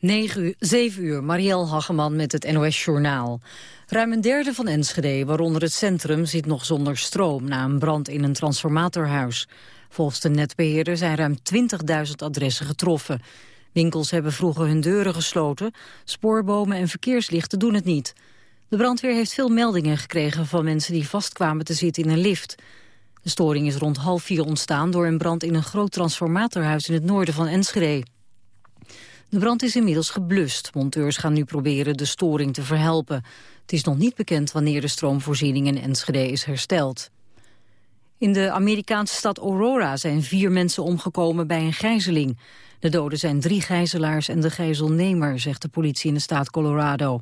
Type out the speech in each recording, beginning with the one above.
9 uur, 7 uur, Marielle Hageman met het NOS Journaal. Ruim een derde van Enschede, waaronder het centrum, zit nog zonder stroom... na een brand in een transformatorhuis. Volgens de netbeheerder zijn ruim 20.000 adressen getroffen. Winkels hebben vroeger hun deuren gesloten. Spoorbomen en verkeerslichten doen het niet. De brandweer heeft veel meldingen gekregen van mensen die vastkwamen te zitten in een lift. De storing is rond half vier ontstaan door een brand in een groot transformatorhuis in het noorden van Enschede. De brand is inmiddels geblust. Monteurs gaan nu proberen de storing te verhelpen. Het is nog niet bekend wanneer de stroomvoorziening in Enschede is hersteld. In de Amerikaanse stad Aurora zijn vier mensen omgekomen bij een gijzeling. De doden zijn drie gijzelaars en de gijzelnemer, zegt de politie in de staat Colorado.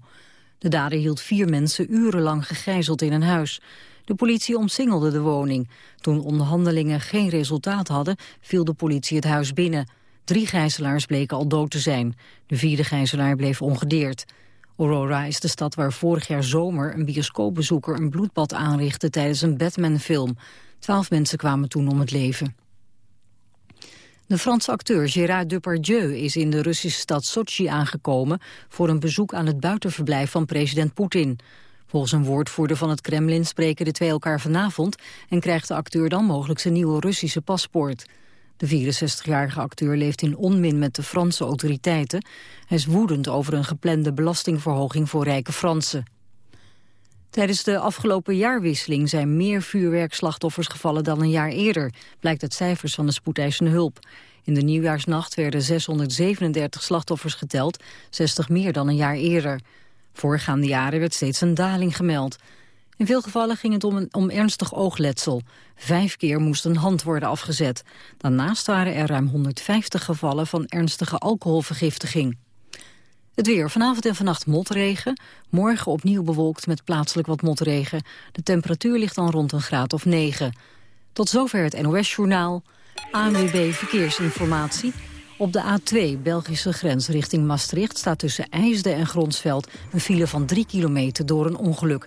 De dader hield vier mensen urenlang gegijzeld in een huis. De politie omsingelde de woning. Toen onderhandelingen geen resultaat hadden, viel de politie het huis binnen. Drie gijzelaars bleken al dood te zijn. De vierde gijzelaar bleef ongedeerd. Aurora is de stad waar vorig jaar zomer een bioscoopbezoeker een bloedbad aanrichtte tijdens een Batman-film. Twaalf mensen kwamen toen om het leven. De Franse acteur Gérard Depardieu is in de Russische stad Sochi aangekomen voor een bezoek aan het buitenverblijf van president Poetin. Volgens een woordvoerder van het Kremlin spreken de twee elkaar vanavond en krijgt de acteur dan mogelijk zijn nieuwe Russische paspoort. De 64-jarige acteur leeft in onmin met de Franse autoriteiten. Hij is woedend over een geplande belastingverhoging voor rijke Fransen. Tijdens de afgelopen jaarwisseling zijn meer vuurwerkslachtoffers gevallen dan een jaar eerder, blijkt uit cijfers van de spoedeisende hulp. In de nieuwjaarsnacht werden 637 slachtoffers geteld, 60 meer dan een jaar eerder. Voorgaande jaren werd steeds een daling gemeld. In veel gevallen ging het om, een, om ernstig oogletsel. Vijf keer moest een hand worden afgezet. Daarnaast waren er ruim 150 gevallen van ernstige alcoholvergiftiging. Het weer. Vanavond en vannacht motregen. Morgen opnieuw bewolkt met plaatselijk wat motregen. De temperatuur ligt dan rond een graad of 9. Tot zover het NOS-journaal. ANWB Verkeersinformatie. Op de A2, Belgische grens richting Maastricht... staat tussen IJsden en Gronsveld een file van 3 kilometer door een ongeluk.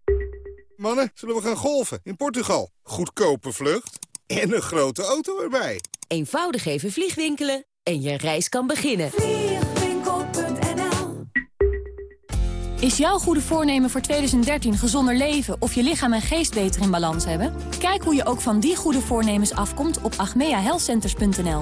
Mannen, zullen we gaan golven in Portugal? Goedkope vlucht en een grote auto erbij. Eenvoudig even vliegwinkelen en je reis kan beginnen. Vliegwinkel.nl Is jouw goede voornemen voor 2013 gezonder leven... of je lichaam en geest beter in balans hebben? Kijk hoe je ook van die goede voornemens afkomt op agmeahealthcenters.nl.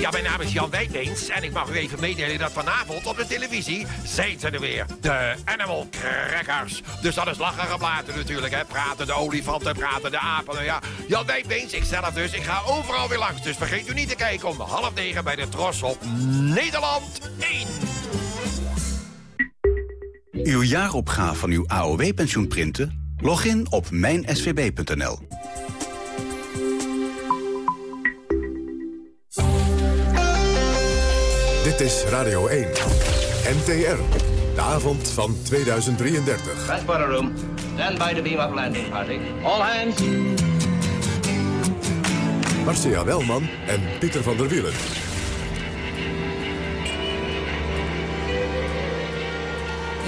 Ja, mijn naam is Jan Wijtbeens en ik mag u even meedelen dat vanavond op de televisie ze er weer. De Animal Crackers. Dus dat is lachen geblaten natuurlijk, hè. Praten de olifanten, praten de apen. Ja, Jan ik zelf dus, ik ga overal weer langs. Dus vergeet u niet te kijken om half negen bij de Tros op Nederland 1. Uw jaaropgave van uw AOW-pensioen printen? Log in op mijnsvb.nl. Dit is Radio 1. NTR. De avond van 2033. Transporter room. Stand by to beam up landing party. All hands. Marcia Welman en Pieter van der Wielen.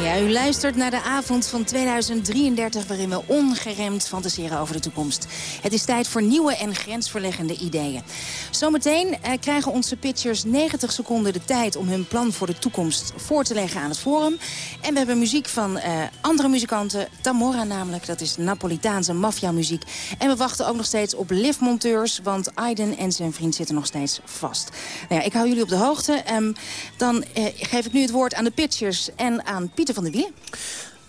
Ja, u luistert naar de avond van 2033 waarin we ongeremd fantaseren over de toekomst. Het is tijd voor nieuwe en grensverleggende ideeën. Zometeen eh, krijgen onze pitchers 90 seconden de tijd om hun plan voor de toekomst voor te leggen aan het forum. En we hebben muziek van eh, andere muzikanten, Tamora namelijk, dat is Napolitaanse maffiamuziek. En we wachten ook nog steeds op liftmonteurs, want Aiden en zijn vriend zitten nog steeds vast. Nou ja, ik hou jullie op de hoogte. Ehm, dan eh, geef ik nu het woord aan de pitchers en aan Pieter van der Wielen.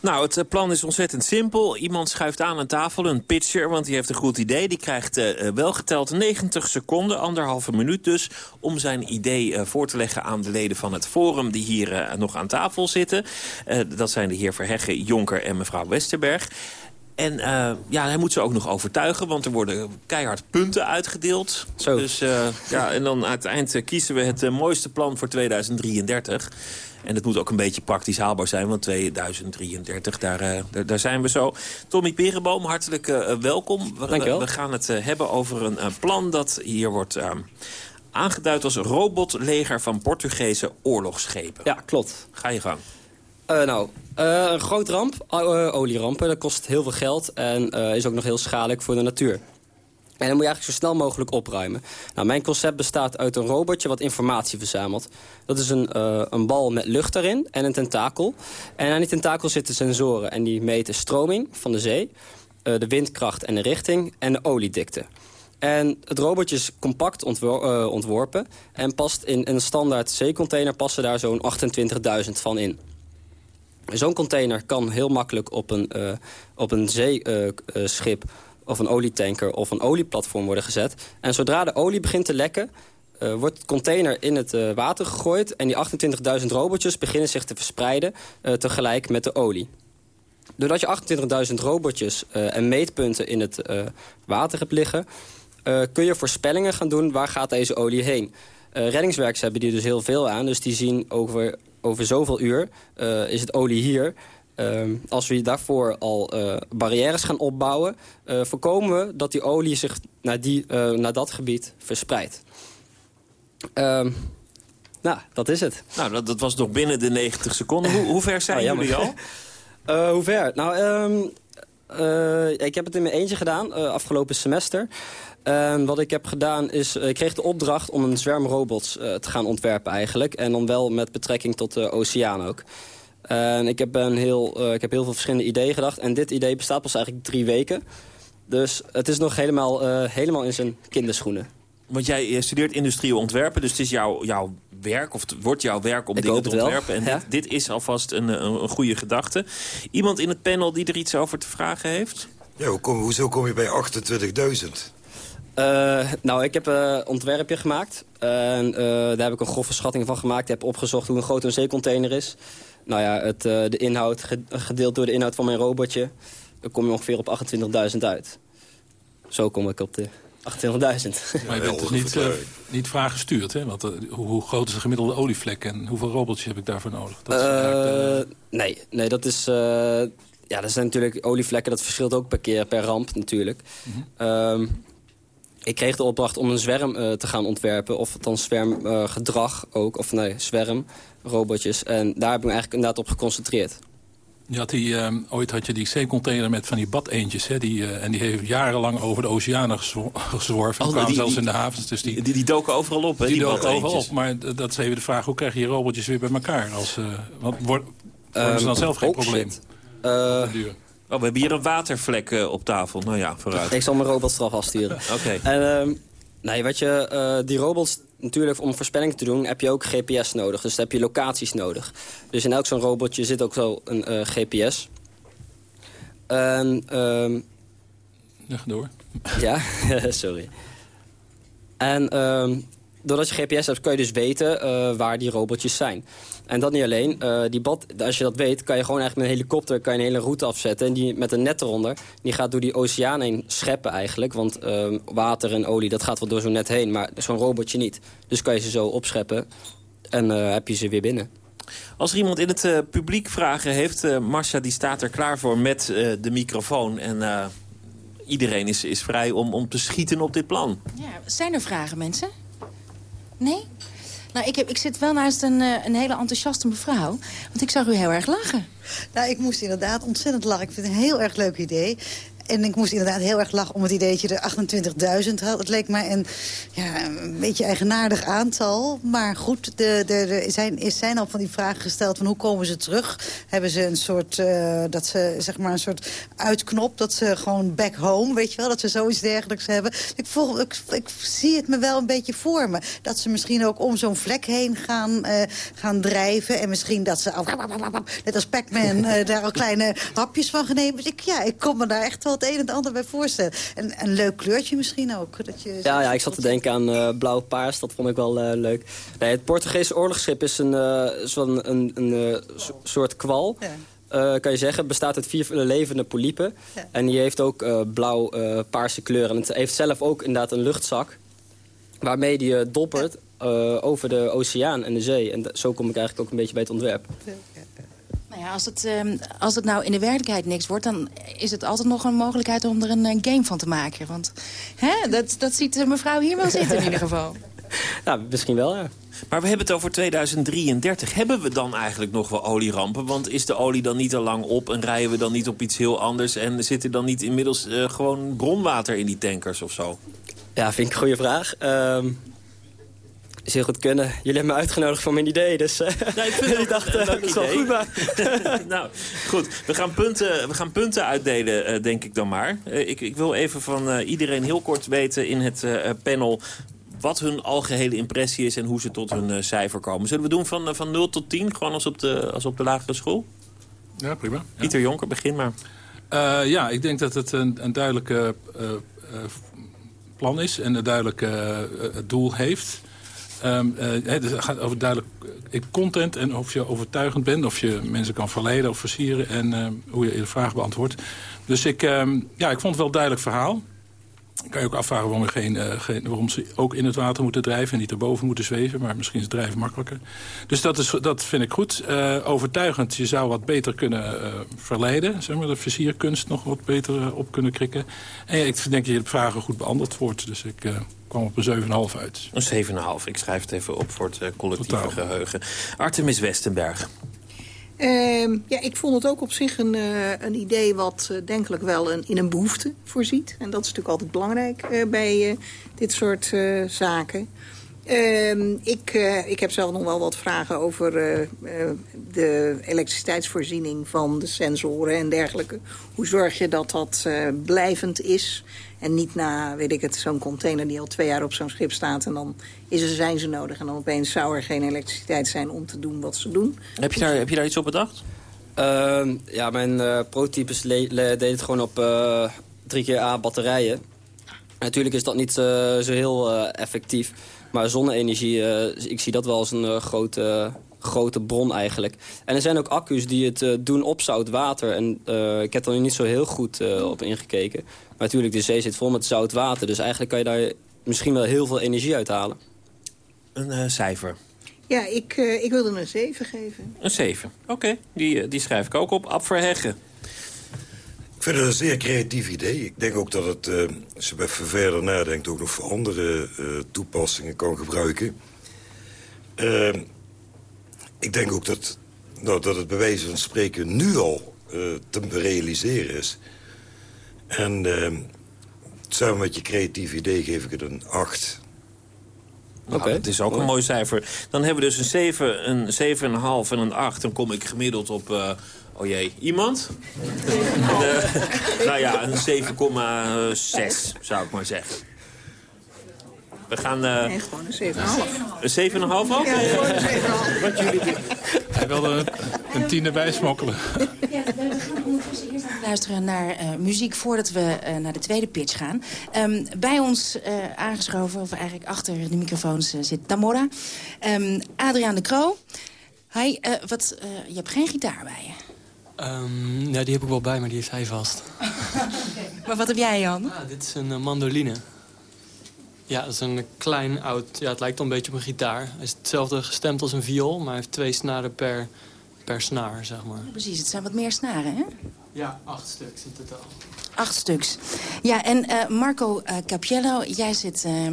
Nou, het eh, plan is ontzettend simpel. Iemand schuift aan aan tafel, een pitcher, want die heeft een goed idee. Die krijgt uh, wel geteld 90 seconden, anderhalve minuut dus... om zijn idee uh, voor te leggen aan de leden van het forum... die hier nog aan tafel zitten. dat zijn de heer Verheggen, Jonker en mevrouw Westerberg. En ja, hij moet ze ook nog overtuigen, want er worden keihard punten uitgedeeld. Zo. Dus ja, en dan aan het eind kiezen we het mooiste plan voor 2033... En het moet ook een beetje praktisch haalbaar zijn, want 2033, daar, uh, daar, daar, zijn we zo. Tommy Perenboom, hartelijk uh, welkom. We, we, we, gaan het uh, hebben over een plan dat hier wordt aangeduid als robotleger van Portugese oorlogsschepen. Ja, klopt. Ga je gang. nou, een groot ramp, olierampen, dat kost heel veel geld en is ook nog heel schadelijk voor de natuur. En dan moet je eigenlijk zo snel mogelijk opruimen. Nou, mijn concept bestaat uit een robotje wat informatie verzamelt. Dat is een, uh, een bal met lucht erin en een tentakel. En aan die tentakel zitten sensoren. En die meten stroming van de zee, uh, de windkracht en de richting en de oliedikte. En het robotje is compact uh, ontworpen en past in een standaard zeecontainer passen daar zo'n 28.000 van in. Zo'n container kan heel makkelijk op een, op een zeeschip of een olietanker of een olieplatform worden gezet. En zodra de olie begint te lekken, uh, wordt het container in het uh, water gegooid... en die 28.000 robotjes beginnen zich te verspreiden uh, tegelijk met de olie. Doordat je 28.000 robotjes en meetpunten in het water hebt liggen... kun je voorspellingen gaan doen waar gaat deze olie heen. reddingswerkers hebben die dus heel veel aan, dus die zien over, over zoveel uur is het olie hier... Uh, als we daarvoor al uh, barrières gaan opbouwen... Uh, voorkomen we dat die olie zich naar, die, uh, naar dat gebied verspreidt. Ehm, nou, dat is het. Nou, dat, dat, was nog binnen de 90 seconden. Hoe, hoe ver zijn oh, jullie al? hoe ver? Nou, um, ik heb het in mijn eentje gedaan, afgelopen semester. En wat ik heb gedaan is, ik kreeg de opdracht om een zwerm robots te gaan ontwerpen eigenlijk. En dan wel met betrekking tot de oceaan ook. En ik heb, een heel, uh, ik heb heel veel verschillende ideeën gedacht. En dit idee bestaat pas eigenlijk drie weken. Dus het is nog helemaal, uh, helemaal in zijn kinderschoenen. Want jij studeert industrieel ontwerpen, dus het is jouw, jouw werk, of het wordt jouw werk om dingen te ontwerpen. En dit, dit, is alvast een, een, een, goede gedachte. Iemand in het panel die er iets over te vragen heeft? Ja, hoe kom, hoezo kom je bij 28.000? Uh, nou, ik heb een ontwerpje gemaakt. En daar heb ik een grove schatting van gemaakt. Ik heb opgezocht hoe een groot een zeecontainer is nou ja, het, uh, de inhoud, gedeeld door de inhoud van mijn robotje... dan kom je ongeveer op 28.000 uit. Zo kom ik op de 28.000. Maar je bent dus niet, uh, niet vraag gestuurd, hè? Want uh, hoe, hoe, groot is de gemiddelde olievlek en hoeveel robotjes heb ik daarvoor nodig? Dat de... Nee, nee, dat is... ja, dat zijn natuurlijk olievlekken, dat verschilt ook per keer, per ramp natuurlijk. Mm -hmm. Ik kreeg de opdracht om een zwerm te gaan ontwerpen, of dan zwermgedrag ook, of nee, zwerm robotjes. En daar heb ik me eigenlijk inderdaad op geconcentreerd. Je had die, uh, ooit had je die zeecontainer met van die badeentjes. Hè, die, uh, en die heeft jarenlang over de oceanen gezworven. Oh, kwamen zelfs in de havens. Dus die, die, die doken overal op, hè, die, die doken overal op. Maar dat is even de vraag, hoe krijg je robotjes weer bij elkaar? Als, uh, want wordt, worden ze dan zelf geen oh, probleem? Oh, we hebben hier een watervlek op tafel. Nou ja, vooruit. Ik zal mijn robots eraf afsturen. Oké. Okay. Ehm, nee, wat je, die robots natuurlijk om voorspellingen te doen heb je ook GPS nodig. Dus dan heb je locaties nodig. Dus in elk zo'n robotje zit ook zo een uh, GPS. En, um, ja, door. Ja, sorry. En um, doordat je GPS hebt, kun je dus weten uh, waar die robotjes zijn. En dat niet alleen. Uh, die bad, als je dat weet, kan je gewoon eigenlijk met een helikopter kan je een hele route afzetten. En die met een net eronder, die gaat door die oceaan heen scheppen eigenlijk. Want uh, water en olie, dat gaat wel door zo'n net heen. Maar zo'n robotje niet. Dus kan je ze zo opscheppen en uh, heb je ze weer binnen. Als er iemand in het uh, publiek vragen heeft... Uh, Marcia die staat er klaar voor met uh, de microfoon. En iedereen is, is vrij om, om te schieten op dit plan. Ja, zijn er vragen, mensen? Nee? Nou, ik, heb, ik zit wel naast een, uh, een hele enthousiaste mevrouw. Want ik zag u heel erg lachen. Nou, ik moest inderdaad ontzettend lachen. Ik vind het een heel erg leuk idee. En ik moest inderdaad heel erg lachen om het idee dat je er 28.000 had. Het leek mij een, ja, een beetje eigenaardig aantal. Maar goed, er zijn, is zijn al van die vragen gesteld van hoe komen ze terug? Hebben ze een soort, uh, dat ze, zeg maar een soort uitknop, dat ze gewoon back home, weet je wel? Dat ze zoiets dergelijks hebben. Ik, volg, ik, ik zie het me wel een beetje voor me. Dat ze misschien ook om zo'n vlek heen gaan, uh, gaan drijven. En misschien dat ze, net als Pac-Man, uh, daar al kleine hapjes van genemen. Dus ik, ja, ik kom me daar echt wel het een en het ander bij voorstellen. En een leuk kleurtje misschien ook. Dat je ja, ja, ik zat te denken aan uh, blauw-paars. Dat vond ik wel uh, leuk. Nee, het Portugese oorlogsschip is een, uh, wel een, een, soort kwal. Ja. kan je zeggen. Bestaat uit vier levende polypen. Ja. En die heeft ook blauw-paarse kleur. En het heeft zelf ook inderdaad een luchtzak. Waarmee die doppert ja. over de oceaan en de zee. En zo kom ik eigenlijk ook een beetje bij het ontwerp. Nou ja, als het, uh, als het nou in de werkelijkheid niks wordt... dan is het altijd nog een mogelijkheid om er een, een game van te maken. Want hè, dat, dat ziet mevrouw hier wel zitten in ieder geval. Nou, misschien wel, ja. Maar we hebben het over 2033. Hebben we dan eigenlijk nog wel olierampen? Want is de olie dan niet al lang op en rijden we dan niet op iets heel anders... en zit er dan niet inmiddels uh, gewoon bronwater in die tankers of zo? Ja, vind ik een goede vraag. Uh, is heel goed kunnen. Jullie hebben me uitgenodigd voor mijn idee, dus uh, nee, ik, vind dacht, uh, dat is wel goed. Maar. nou, goed. We gaan punten, we gaan punten uitdelen, uh, denk ik dan maar. ik, ik wil even van iedereen heel kort weten in het panel wat hun algehele impressie is en hoe ze tot hun cijfer komen. Zullen we doen van, van 0 tot 10, gewoon als op de, als op de lagere school? Ja, prima. Ja. Pieter Jonker, begin maar. ja, ik denk dat het een, een duidelijke plan is en een duidelijk doel heeft... Um, uh, het gaat over duidelijk uh, content en of je overtuigend bent... of je mensen kan verleiden of versieren en uh, hoe je de vraag beantwoordt. Dus ik, um, ja, ik vond het wel een duidelijk verhaal. kan je ook afvragen waarom, geen, waarom ze ook in het water moeten drijven... en niet erboven moeten zweven, maar misschien is drijven makkelijker. Dus dat, is, dat vind ik goed. Overtuigend, je zou wat beter kunnen uh, verleiden. Zeg maar, de versierkunst nog wat beter op kunnen krikken. En ik denk dat je de vragen goed beantwoord wordt. Dus ik kwam op een 7,5 uit. Een 7,5. Ik schrijf het even op voor het uh, collectieve Totaal. geheugen. Artemis Westenberg. Uh, ja, ik vond het ook op zich een, uh, een idee wat uh, denkelijk wel een, in een behoefte voorziet. En dat is natuurlijk altijd belangrijk bij dit soort zaken. Uh, ik, uh, ik heb zelf nog wel wat vragen over uh, uh, de elektriciteitsvoorziening van de sensoren en dergelijke. Hoe zorg je dat dat blijvend is en niet na, weet ik het, zo'n container die al twee jaar op zo'n schip staat... en dan is er, zijn ze nodig en dan opeens zou er geen elektriciteit zijn om te doen wat ze doen. Heb je daar, heb je daar iets op bedacht? Ehm, ja, mijn prototypes deed het gewoon op drie keer A batterijen. Natuurlijk is dat niet zo heel effectief... Maar zonne-energie, uh, ik zie dat wel als een uh, grote, grote bron eigenlijk. En er zijn ook accu's die het uh, doen op zout water. En ik heb er niet zo heel goed op ingekeken. Maar natuurlijk, de zee zit vol met zout water. Dus eigenlijk kan je daar misschien wel heel veel energie uithalen. Een cijfer? Ja, ik, ik wilde een 7 geven. Een 7, oké. Die, die schrijf ik ook op. Ab Verheggen. Ik vind het een zeer creatief idee. Ik denk ook dat het, uh, als je even verder nadenkt... ook nog voor andere uh, toepassingen kan gebruiken. Uh, ik denk ook dat, nou, dat het bij wijze van spreken nu al te realiseren is. En samen met je creatief idee geef ik het een 8. Nou, okay. Dat is ook een mooi cijfer. Dan hebben we dus een 7, een 7,5 en een 8. Dan kom ik gemiddeld op Oh jee, iemand? De, nou ja, een 7,6 zou ik maar zeggen. We gaan... Uh, nee, gewoon een 7,5. Een 7,5 ook? Ja, gewoon een 7,5. Wat jullie Hij wilde een, een tien erbij smokkelen. Ja, we gaan ondertussen eerst even luisteren naar uh, muziek voordat we uh, naar de tweede pitch gaan. Um, bij ons aangeschoven, of eigenlijk achter de microfoons, zit Tamora. Um, Adriaan de Croo. Hi, wat, je hebt geen gitaar bij je. Um, ja, die heb ik wel bij, maar die heeft hij vast. Maar wat heb jij, Jan? Ah, dit is een uh, mandoline. Ja, dat is een klein oud... Ja, het lijkt al een beetje op een gitaar. Hij is hetzelfde gestemd als een viool, maar hij heeft twee snaren per, per snaar, zeg maar. Ja, precies, het zijn wat meer snaren, hè? Ja, acht stuks in totaal. Acht stuks. Ja, en uh, Marco uh, Capiello, jij zit uh,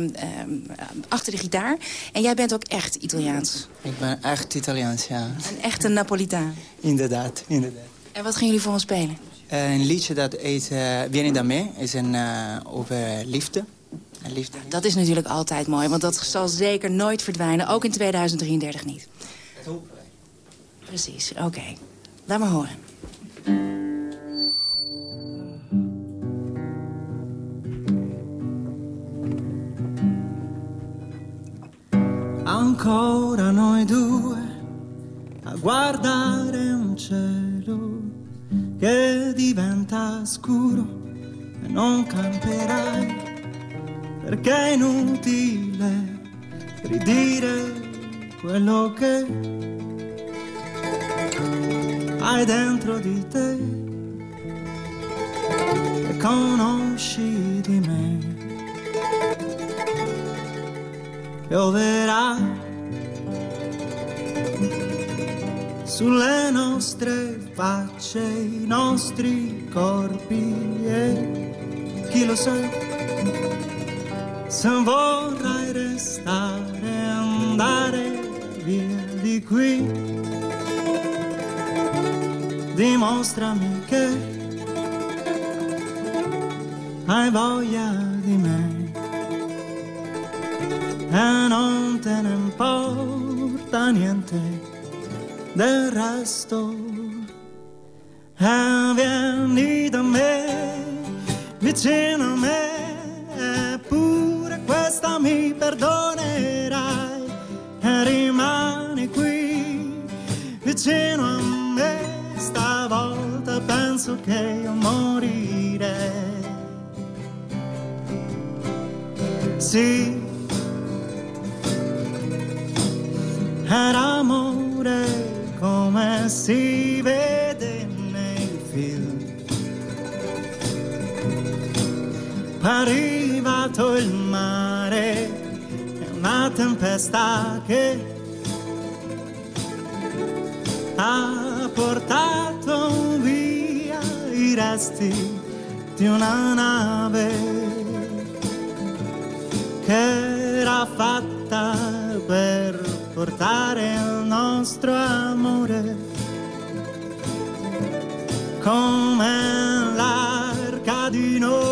achter de gitaar. En jij bent ook echt Italiaans. Ik ben echt Italiaans, ja. Een echte Napolitaan. Inderdaad, inderdaad. En wat gaan jullie voor ons spelen? Eh, een liedje dat heet uh, Vieni da me. is een, uh, over liefde. Liefde. Dat is natuurlijk altijd mooi, want dat zal zeker nooit verdwijnen. Ook in 2033 niet. Dat hopen wij. Precies, oké. Okay. Laat maar horen. Ancora noi due a guardare un cielo che diventa scuro e non camperai perché è inutile ridire quello che hai dentro di te e conosci di me. Pioverà sulle nostre facce, i nostri corpi e chi lo sa se vorrai restare andare via di qui. Dimostrami che hai voglia di me. E non te ne importa niente del resto. E vieni da me, vicino a me, perdonerai. E rimani qui, vicino a me, stavolta penso che io morirei. Sì, era amore come si vede nei film. Arrivato il mare una tempesta che ha portato via i resti di una nave che era fatta per portare il nostro amore come l'arca di Noè,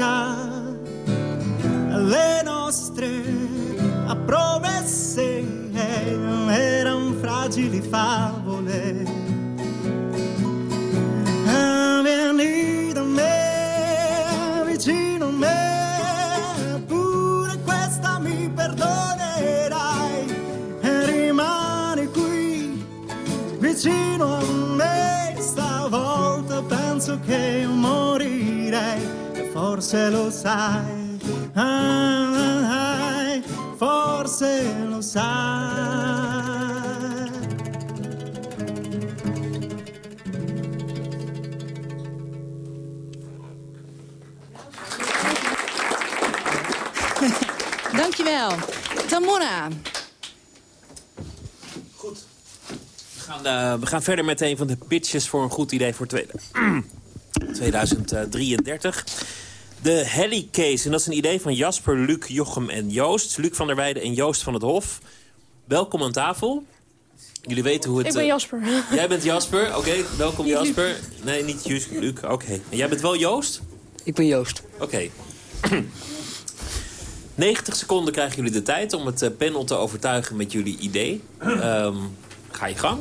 America. Forse lo sai. Ah, forse lo sai. Dankjewel. Tamora. Goed. We gaan, uh, we gaan verder met een van de pitches voor een goed idee voor 2033. De Hellycase. En dat is een idee van Jasper, Luc, Jochem en Joost. Luc van der Weijden en Joost van het Hof. Welkom aan tafel. Jullie weten hoe het... Ik ben Jasper. Uh, jij bent Jasper, oké. Okay, welkom niet Jasper. Luc. Nee, niet Luc. Luc. Oké. Okay. En jij bent wel Joost? Ik ben Joost. Oké. Okay. 90 seconden krijgen jullie de tijd om het panel te overtuigen met jullie idee. Um, ga je gang.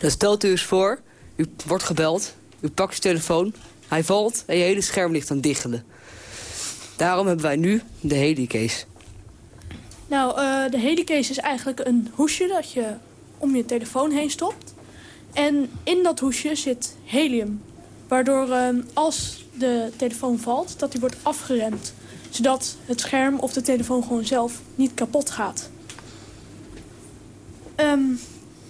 Dan stelt u eens voor, u wordt gebeld, u pakt uw telefoon, hij valt en je hele scherm ligt aan diggelen. Daarom hebben wij nu de Helicase. Nou, uh, de Helicase is eigenlijk een hoesje dat je om je telefoon heen stopt. En in dat hoesje zit helium. Waardoor uh, als de telefoon valt, dat die wordt afgeremd zodat het scherm of de telefoon gewoon zelf niet kapot gaat. Um,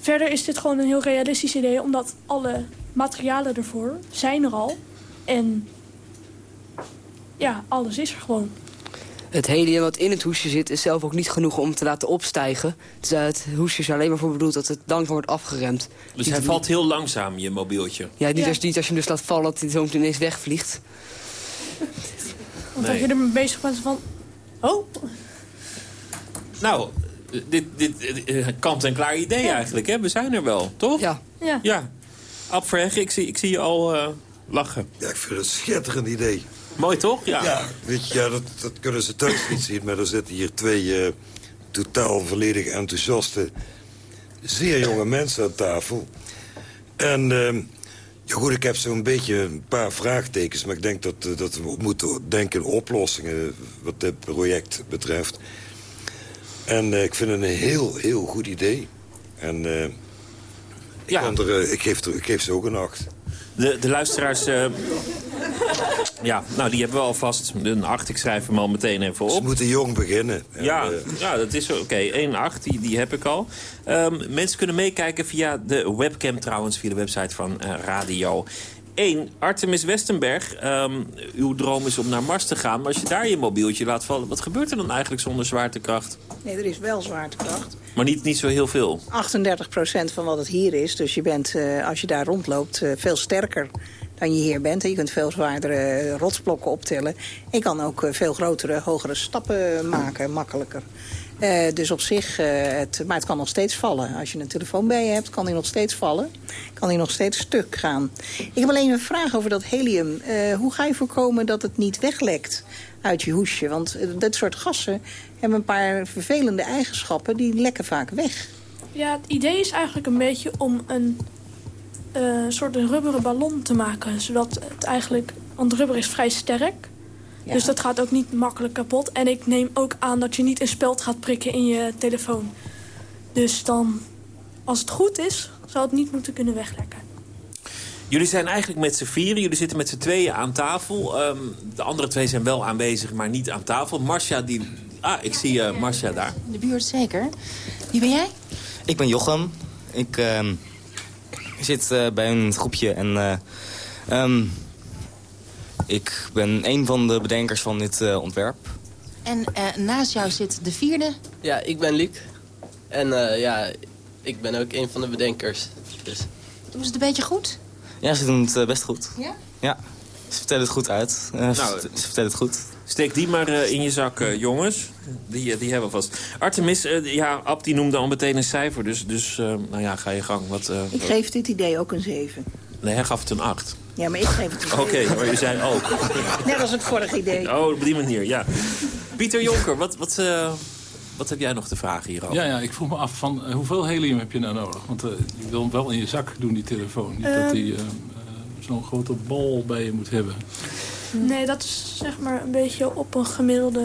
verder is dit gewoon een heel realistisch idee... omdat alle materialen ervoor zijn er al. En ja, alles is er gewoon. Het helium wat in het hoesje zit is zelf ook niet genoeg om te laten opstijgen. Dus, het hoesje is er alleen maar voor bedoeld dat het langzaam wordt afgeremd. Dus Niet- hij valt heel langzaam, je mobieltje. Ja, niet, Als, niet als je hem dus laat vallen dat hij zo meteen ineens wegvliegt. Want Nee. als je ermee bezig bent van... Oh, Nou, dit, dit, dit eh, kant-en-klaar idee eigenlijk, hè? We zijn er wel, toch? Ja. Ja. Ja. Ab Verheggen, ik zie, ik zie je al eh, lachen. Ja, ik vind het een schitterend idee. Mooi, toch? Ja. weet je, ja, dat, dat kunnen ze thuis niet zien. Maar er zitten hier twee eh, totaal volledig enthousiaste, zeer jonge mensen aan tafel. En ehm, ja goed, ik heb zo'n beetje een paar vraagtekens. Maar ik denk dat, eh, dat we moeten denken in oplossingen wat dit project betreft. En eh, ik vind het een heel, heel goed idee. En ik, kan er, ik, geef ik geef ze ook een acht. De, de luisteraars... eh, ja, nou, die hebben we alvast. Een 8, ik schrijf hem al meteen even Ze op. moeten jong beginnen. En, Ja, eh, ja, dat is. Oké, 1 8, die, die heb ik al. Ehm, mensen kunnen meekijken via de webcam trouwens, via de website van eh, Radio 1. Artemis Westenberg, ehm, uw droom is om naar Mars te gaan. Maar als je daar je mobieltje laat vallen, wat gebeurt er dan eigenlijk zonder zwaartekracht? Nee, er is wel zwaartekracht. Maar niet, niet zo heel veel. 38% van wat het hier is. Dus je bent, eh, als je daar rondloopt, eh, veel sterker dan je hier bent. En je kunt veel zwaardere eh, rotsblokken optillen. En je kan ook veel grotere, hogere stappen maken, makkelijker. Eh, dus op zich, eh, het, maar het kan nog steeds vallen. Als je een telefoon bij je hebt, kan die nog steeds vallen. Kan die nog steeds stuk gaan. Ik heb alleen een vraag over dat helium. Eh, hoe ga je voorkomen dat het niet weglekt uit je hoesje? Want dit soort gassen hebben een paar vervelende eigenschappen. Die lekken vaak weg. Ja, het idee is eigenlijk een beetje om een soort rubberen ballon te maken. Zodat het eigenlijk... Want rubber is vrij sterk. Ja. Dus dat gaat ook niet makkelijk kapot. En ik neem ook aan dat je niet een speld gaat prikken in je telefoon. Dus dan, als het goed is, zou het niet moeten kunnen weglekken. Jullie zijn eigenlijk met z'n vieren. Jullie zitten met z'n tweeën aan tafel. Ehm, de andere twee zijn wel aanwezig, maar niet aan tafel. Marcia, die... Ah, ik zie eh Marcia daar. De buurt zeker. Wie ben jij? Ik ben Jochem. Ik ehm, zit eh, bij een groepje en eh, ehm, ik ben een van de bedenkers van dit eh, ontwerp. En eh, naast jou zit de vierde. Ja, ik ben Luc. En eh, ja, ik ben ook een van de bedenkers. Dus. Doen ze het een beetje goed? Ja, ze doen het best goed. Ja? Ja, ze vertellen het goed uit. Eh, ze, Nou, ze vertellen het goed. Steek die maar eh, in je zak, eh, jongens. Die, die hebben we vast. Artemis, eh, ja, Ab die noemde al meteen een cijfer. Dus, dus eh, nou ja, ga je gang. Wat, eh, Ik geef dit idee ook een 7. Nee, hij gaf het een 8. Ja, maar ik geef het Oké, 7. maar je zei ook. Net als het vorige idee. Oh, op die manier, ja. Pieter Jonker, wat, wat, eh, wat heb jij nog te vragen hierover? Ja, ja, ik vroeg me af van eh, hoeveel helium heb je nou nodig? Want eh, je wil hem wel in je zak doen, die telefoon. Niet dat Ehm. hij eh, eh, zo'n grote bal bij je moet hebben. Nee, dat is zeg maar een beetje op een gemiddelde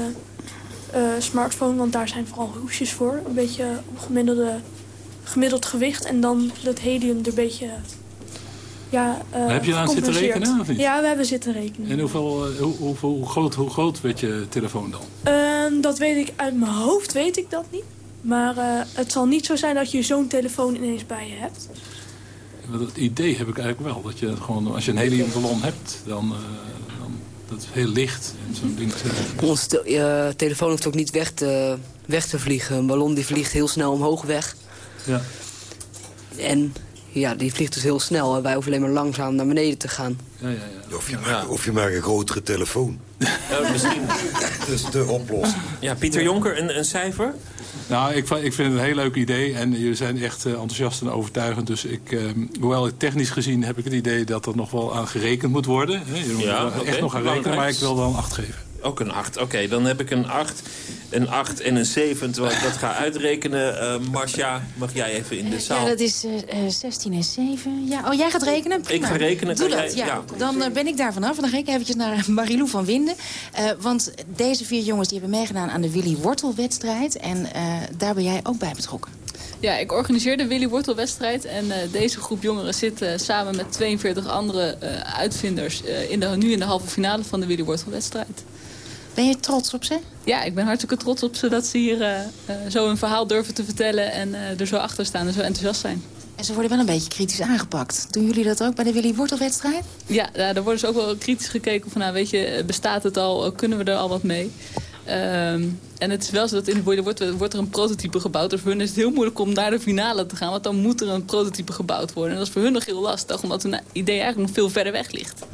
eh, smartphone. Want daar zijn vooral hoesjes voor. Een beetje op gemiddelde, gemiddeld gewicht. En dan dat helium er een beetje... Ja, eh, Heb je aan zitten rekenen, of niet? Ja, we hebben zitten rekenen. En hoeveel, eh, hoe, hoeveel, hoe, groot, hoe groot werd je telefoon dan? Ehm, dat weet ik uit mijn hoofd, weet ik dat niet. Maar eh, het zal niet zo zijn dat je zo'n telefoon ineens bij je hebt. Het idee heb ik eigenlijk wel. Dat je gewoon, als je een heliumballon hebt, dan, eh, dan dat is heel licht. En zo'n ding, eh, Ons te- telefoon hoeft ook niet weg te, weg te vliegen. Een ballon die vliegt heel snel omhoog weg. Ja. En ja, die vliegt dus heel snel. En wij hoeven alleen maar langzaam naar beneden te gaan. Ja, ja, ja. Of je, maakt, of je maakt een grotere telefoon. Eh, misschien. Dat is de oplossing. Ja, Pieter Jonker, een, een cijfer? Nou, ik, ik vind het een heel leuk idee. En jullie zijn echt eh, enthousiast en overtuigend. Dus ik, eh, hoewel ik technisch gezien heb ik het idee dat er nog wel aan gerekend moet worden. Hè? Je moet Ja, er oké, echt nog aan rekenen, maar ik wil wel een 8 geven. Ook een 8. Oké, dan heb ik een 8, een 8 en een 7. Terwijl ik dat ga uitrekenen. Eh Marcia, mag jij even in de zaal? Ja, dat is eh, eh, 16 en 7. Ja, oh, jij gaat rekenen? Prima. ga rekenen, Doe kan dat, jij- ja. ja. Dan eh, ben ik daar vanaf. En dan ga ik eventjes naar Marilou van Winden. Eh, want deze vier jongens die hebben meegedaan aan de Willy Wortel-wedstrijd. En eh, daar ben jij ook bij betrokken. Ja, ik organiseer de Willy Wortel-wedstrijd. En eh, deze groep jongeren zit eh, samen met 42 andere eh, uitvinders... eh, in de, nu in de halve finale van de Willy Wortel-wedstrijd. Ben je trots op ze? Ja, ik ben hartstikke trots op ze dat ze hier eh, eh, zo een verhaal durven te vertellen... en eh, er zo achter staan en zo enthousiast zijn. En ze worden wel een beetje kritisch aangepakt. Doen jullie dat ook bij de Willy Wortel-wedstrijd? Ja, daar worden ze ook wel kritisch gekeken van, nou, weet je, bestaat het al, kunnen we er al wat mee? Ehm, en het is wel zo dat in de Boiler wordt, wordt er een prototype gebouwd. Dus voor hun is het heel moeilijk om naar de finale te gaan. Want dan moet er een prototype gebouwd worden. En dat is voor hun nog heel lastig. Omdat hun idee eigenlijk nog veel verder weg ligt.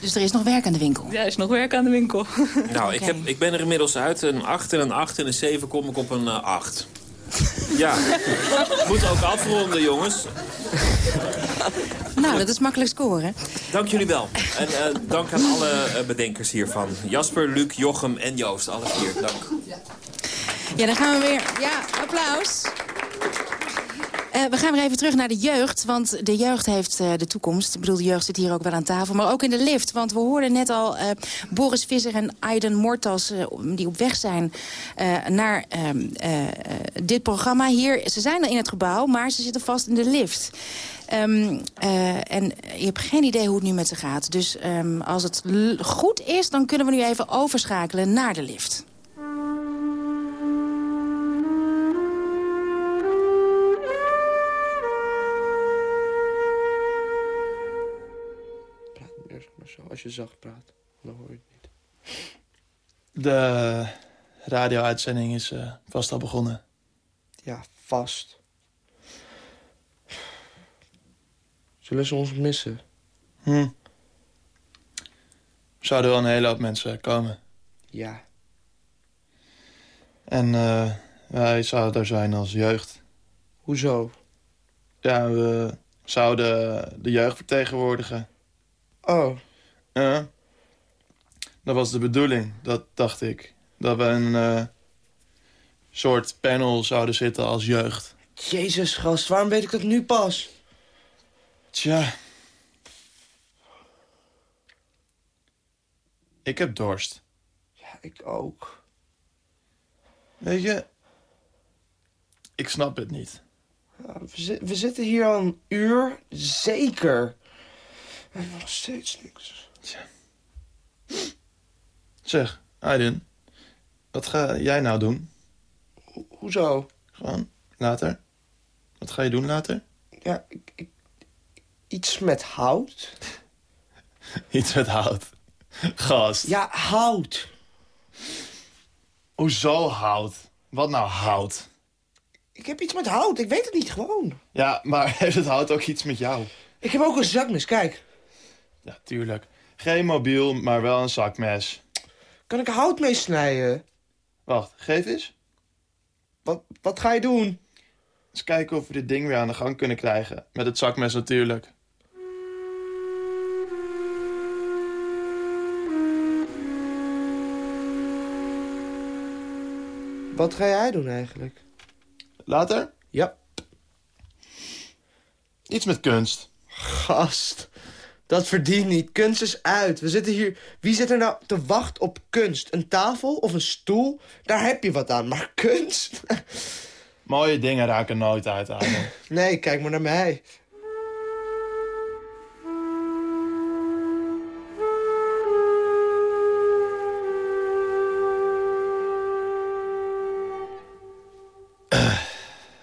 Dus er is nog werk aan de winkel? Ja, er is nog werk aan de winkel. Nou, ik, heb, ik ben er inmiddels uit. Een 8 en een 8 en een 7 kom ik op een uh, 8. Ja, moet ook afronden, jongens. Nou, dat is makkelijk scoren. Dank jullie wel. En uh, dank aan alle uh, bedenkers hiervan. Jasper, Luc, Jochem en Joost. Alle vier, dank. Ja, dan gaan we weer. Ja, applaus. Uh, we gaan weer even terug naar de jeugd, want de jeugd heeft uh, de toekomst. Ik bedoel, de jeugd zit hier ook wel aan tafel, maar ook in de lift. Want we hoorden net al uh, Boris Visser en Aiden Mortas... die op weg zijn naar ehm, dit programma hier. Ze zijn er in het gebouw, maar ze zitten vast in de lift. Um, en je hebt geen idee hoe het nu met ze gaat. Dus um, als het goed is, dan kunnen we nu even overschakelen naar de lift. Als je zacht praat, dan hoor je het niet. De radio-uitzending is uh, vast al begonnen. Ja, vast. Zullen ze ons missen? Hm. Zouden wel een hele hoop mensen komen. Ja. En uh, wij zouden er zijn als jeugd. Hoezo? Ja, we zouden de jeugd vertegenwoordigen. Oh. Ja. Dat was de bedoeling, dat dacht ik. Dat we een uh, soort panel zouden zitten als jeugd. Jezus, gast, waarom weet ik dat nu pas? Tja. Ik heb dorst. Ja, ik ook. Weet je, ik snap het niet. Ja, we, we, zitten hier al een uur, zeker. En nog steeds niks. Tja. Zeg, Aiden, wat ga jij nou doen? Ho hoezo? Gewoon, later. Wat ga je doen later? Ja, ik, ik, iets met hout. iets met hout? Gast. Ja, hout. Hoezo hout? Wat nou hout? Ik heb iets met hout, ik weet het niet, gewoon. Ja, maar heeft het hout ook iets met jou? Ik heb ook een zakmes, kijk. Ja, tuurlijk. Geen mobiel, maar wel een zakmes. Kan ik hout mee snijden? Wacht, geef eens. Wat, wat ga je doen? Eens kijken of we dit ding weer aan de gang kunnen krijgen. Met het zakmes natuurlijk. Wat ga jij doen eigenlijk? Later? Ja. Iets met kunst. Gast, dat verdient niet. Kunst is uit. We zitten hier... Wie zit er nou te wachten op kunst? Een tafel of een stoel? Daar heb je wat aan. Maar kunst? Mooie dingen raken nooit uit, Adam. nee, kijk maar naar mij.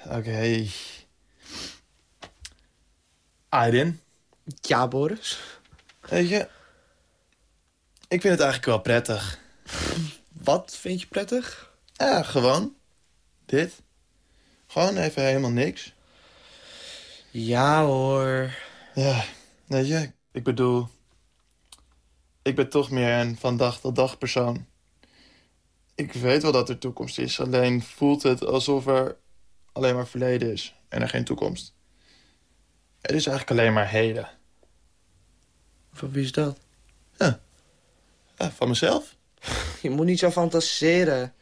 Oké. Okay. Aiden? Ja, Boris? Weet je, ik vind het eigenlijk wel prettig. Wat vind je prettig? Ja, gewoon. Dit. Gewoon even helemaal niks. Ja hoor. Ja, weet je, ik bedoel... Ik ben toch meer een van dag tot dag persoon. Ik weet wel dat er toekomst is, alleen voelt het alsof er alleen maar verleden is en er geen toekomst. Het is eigenlijk alleen maar heden. Van wie is dat? Ja. ja van mezelf. Je moet niet zo fantaseren.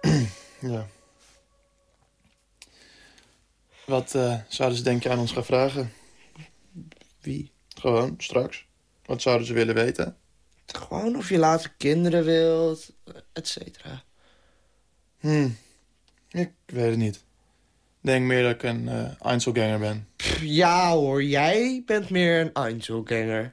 ja. Wat uh, zouden ze denk je aan ons gaan vragen? Wie? Gewoon, straks. Wat zouden ze willen weten? Gewoon of je later kinderen wilt, et cetera. Hm, ik weet het niet. Ik denk meer dat ik een uh, Einzelganger ben. Pff, ja hoor, jij bent meer een Einzelganger.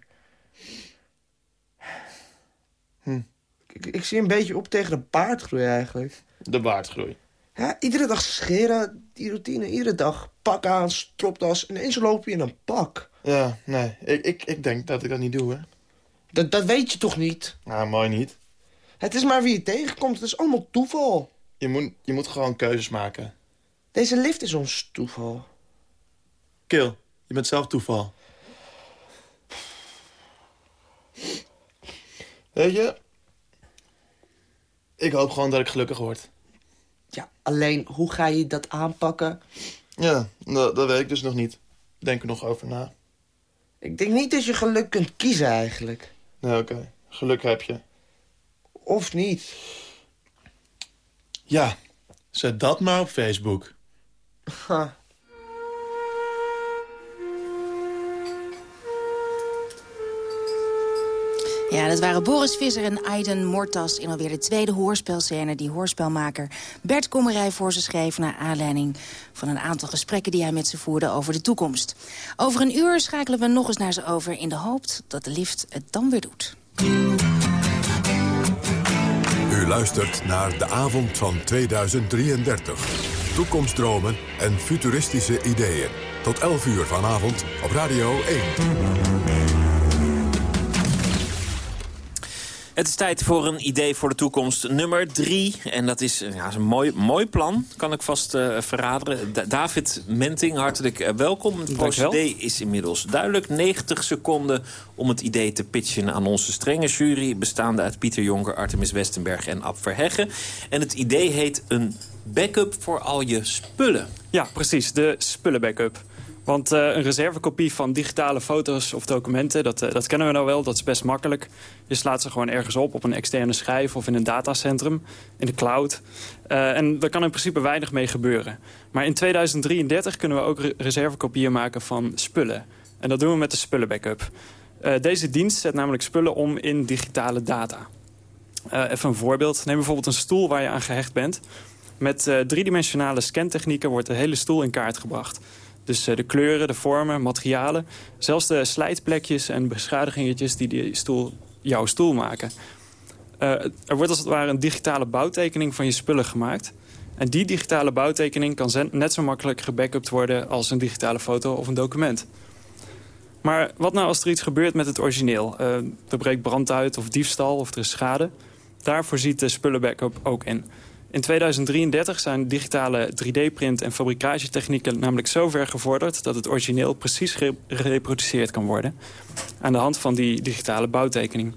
Hm. Ik, ik zie een beetje op tegen de baardgroei eigenlijk. De baardgroei? Ja, iedere dag scheren, die routine, iedere dag. Pak aan, stropdas, en ineens loop je in een pak. Ja, nee. Ik, ik, ik denk dat ik dat niet doe, hè. Dat, dat weet je toch niet? Nou, mooi niet. Het is maar wie je tegenkomt, het is allemaal toeval. Je moet, je moet gewoon keuzes maken. Deze lift is ons toeval. Kil, je bent zelf toeval. Weet je, ik hoop gewoon dat ik gelukkig word. Ja, alleen, hoe ga je dat aanpakken? Ja, dat, dat weet ik dus nog niet. Denk er nog over na. Ik denk niet dat je geluk kunt kiezen eigenlijk. Nee, oké. Geluk heb je. Of niet. Ja, zet dat maar op Facebook. Ha. Ja, dat waren Boris Visser en Aiden Mortas in alweer de tweede hoorspelscène... die hoorspelmaker Bert Kommerij voor ze schreef... naar aanleiding van een aantal gesprekken die hij met ze voerde over de toekomst. Over een uur schakelen we nog eens naar ze over... in de hoop dat de lift het dan weer doet. Luistert naar De Avond van 2033. Toekomstdromen en futuristische ideeën. Tot 11 uur vanavond op Radio 1. Het is tijd voor een idee voor de toekomst nummer drie. En dat is, ja, is een mooi, mooi plan, kan ik vast uh, verraden. Da David Menting, hartelijk uh, welkom. Het procedé is inmiddels duidelijk. 90 seconden om het idee te pitchen aan onze strenge jury... bestaande uit Pieter Jonker, Artemis Westenberg en Ab Verheggen. En het idee heet een backup voor al je spullen. Ja, precies. De spullen-backup. Want uh, een reservekopie van digitale foto's of documenten, dat, uh, dat kennen we nou wel, dat is best makkelijk. Je slaat ze gewoon ergens op, op een externe schijf of in een datacentrum, in de cloud. Uh, en daar kan in principe weinig mee gebeuren. Maar in 2033 kunnen we ook re reservekopieën maken van spullen. En dat doen we met de spullenbackup. deze dienst zet namelijk spullen om in digitale data. even een voorbeeld. Neem bijvoorbeeld een stoel waar je aan gehecht bent. Met driedimensionale scantechnieken wordt de hele stoel in kaart gebracht. Dus de kleuren, de vormen, materialen. Zelfs de slijtplekjes en beschadigingetjes die die stoel, jouw stoel maken. Uh, er wordt als het ware een digitale bouwtekening van je spullen gemaakt. En die digitale bouwtekening kan net zo makkelijk gebackupt worden... als een digitale foto of een document. Maar wat nou als er iets gebeurt met het origineel? Uh, er breekt brand uit of diefstal of er is schade. Daarvoor ziet de spullenbackup ook in. In 2033 zijn digitale 3D-print en fabricatietechnieken namelijk zo ver gevorderd... dat het origineel precies gereproduceerd kan worden... aan de hand van die digitale bouwtekening.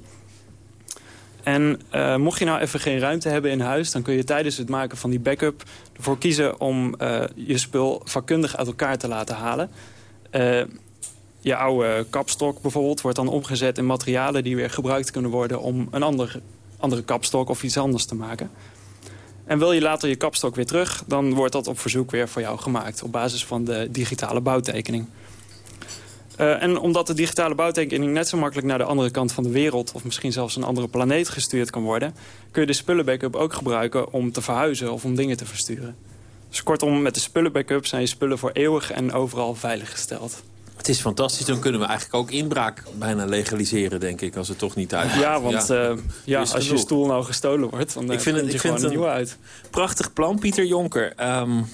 En uh, mocht je nou even geen ruimte hebben in huis... dan kun je tijdens het maken van die backup ervoor kiezen... om uh, je spul vakkundig uit elkaar te laten halen. Uh, je oude kapstok bijvoorbeeld wordt dan omgezet in materialen... die weer gebruikt kunnen worden om een ander, andere kapstok of iets anders te maken... En wil je later je kapstok weer terug... dan wordt dat op verzoek weer voor jou gemaakt... op basis van de digitale bouwtekening. Uh, en omdat de digitale bouwtekening net zo makkelijk naar de andere kant van de wereld... of misschien zelfs een andere planeet gestuurd kan worden... kun je de spullenbackup ook gebruiken om te verhuizen of om dingen te versturen. Dus kortom, met de spullenbackup zijn je spullen voor eeuwig en overal veilig gesteld. Het is fantastisch, dan kunnen we eigenlijk ook inbraak bijna legaliseren, denk ik, als het toch niet uit. Ja, want ja. Uh, ja, als genoeg. je stoel nou gestolen wordt, dan ik vind het, je ik vind een nieuwe uit. Prachtig plan, Pieter Jonker. Um,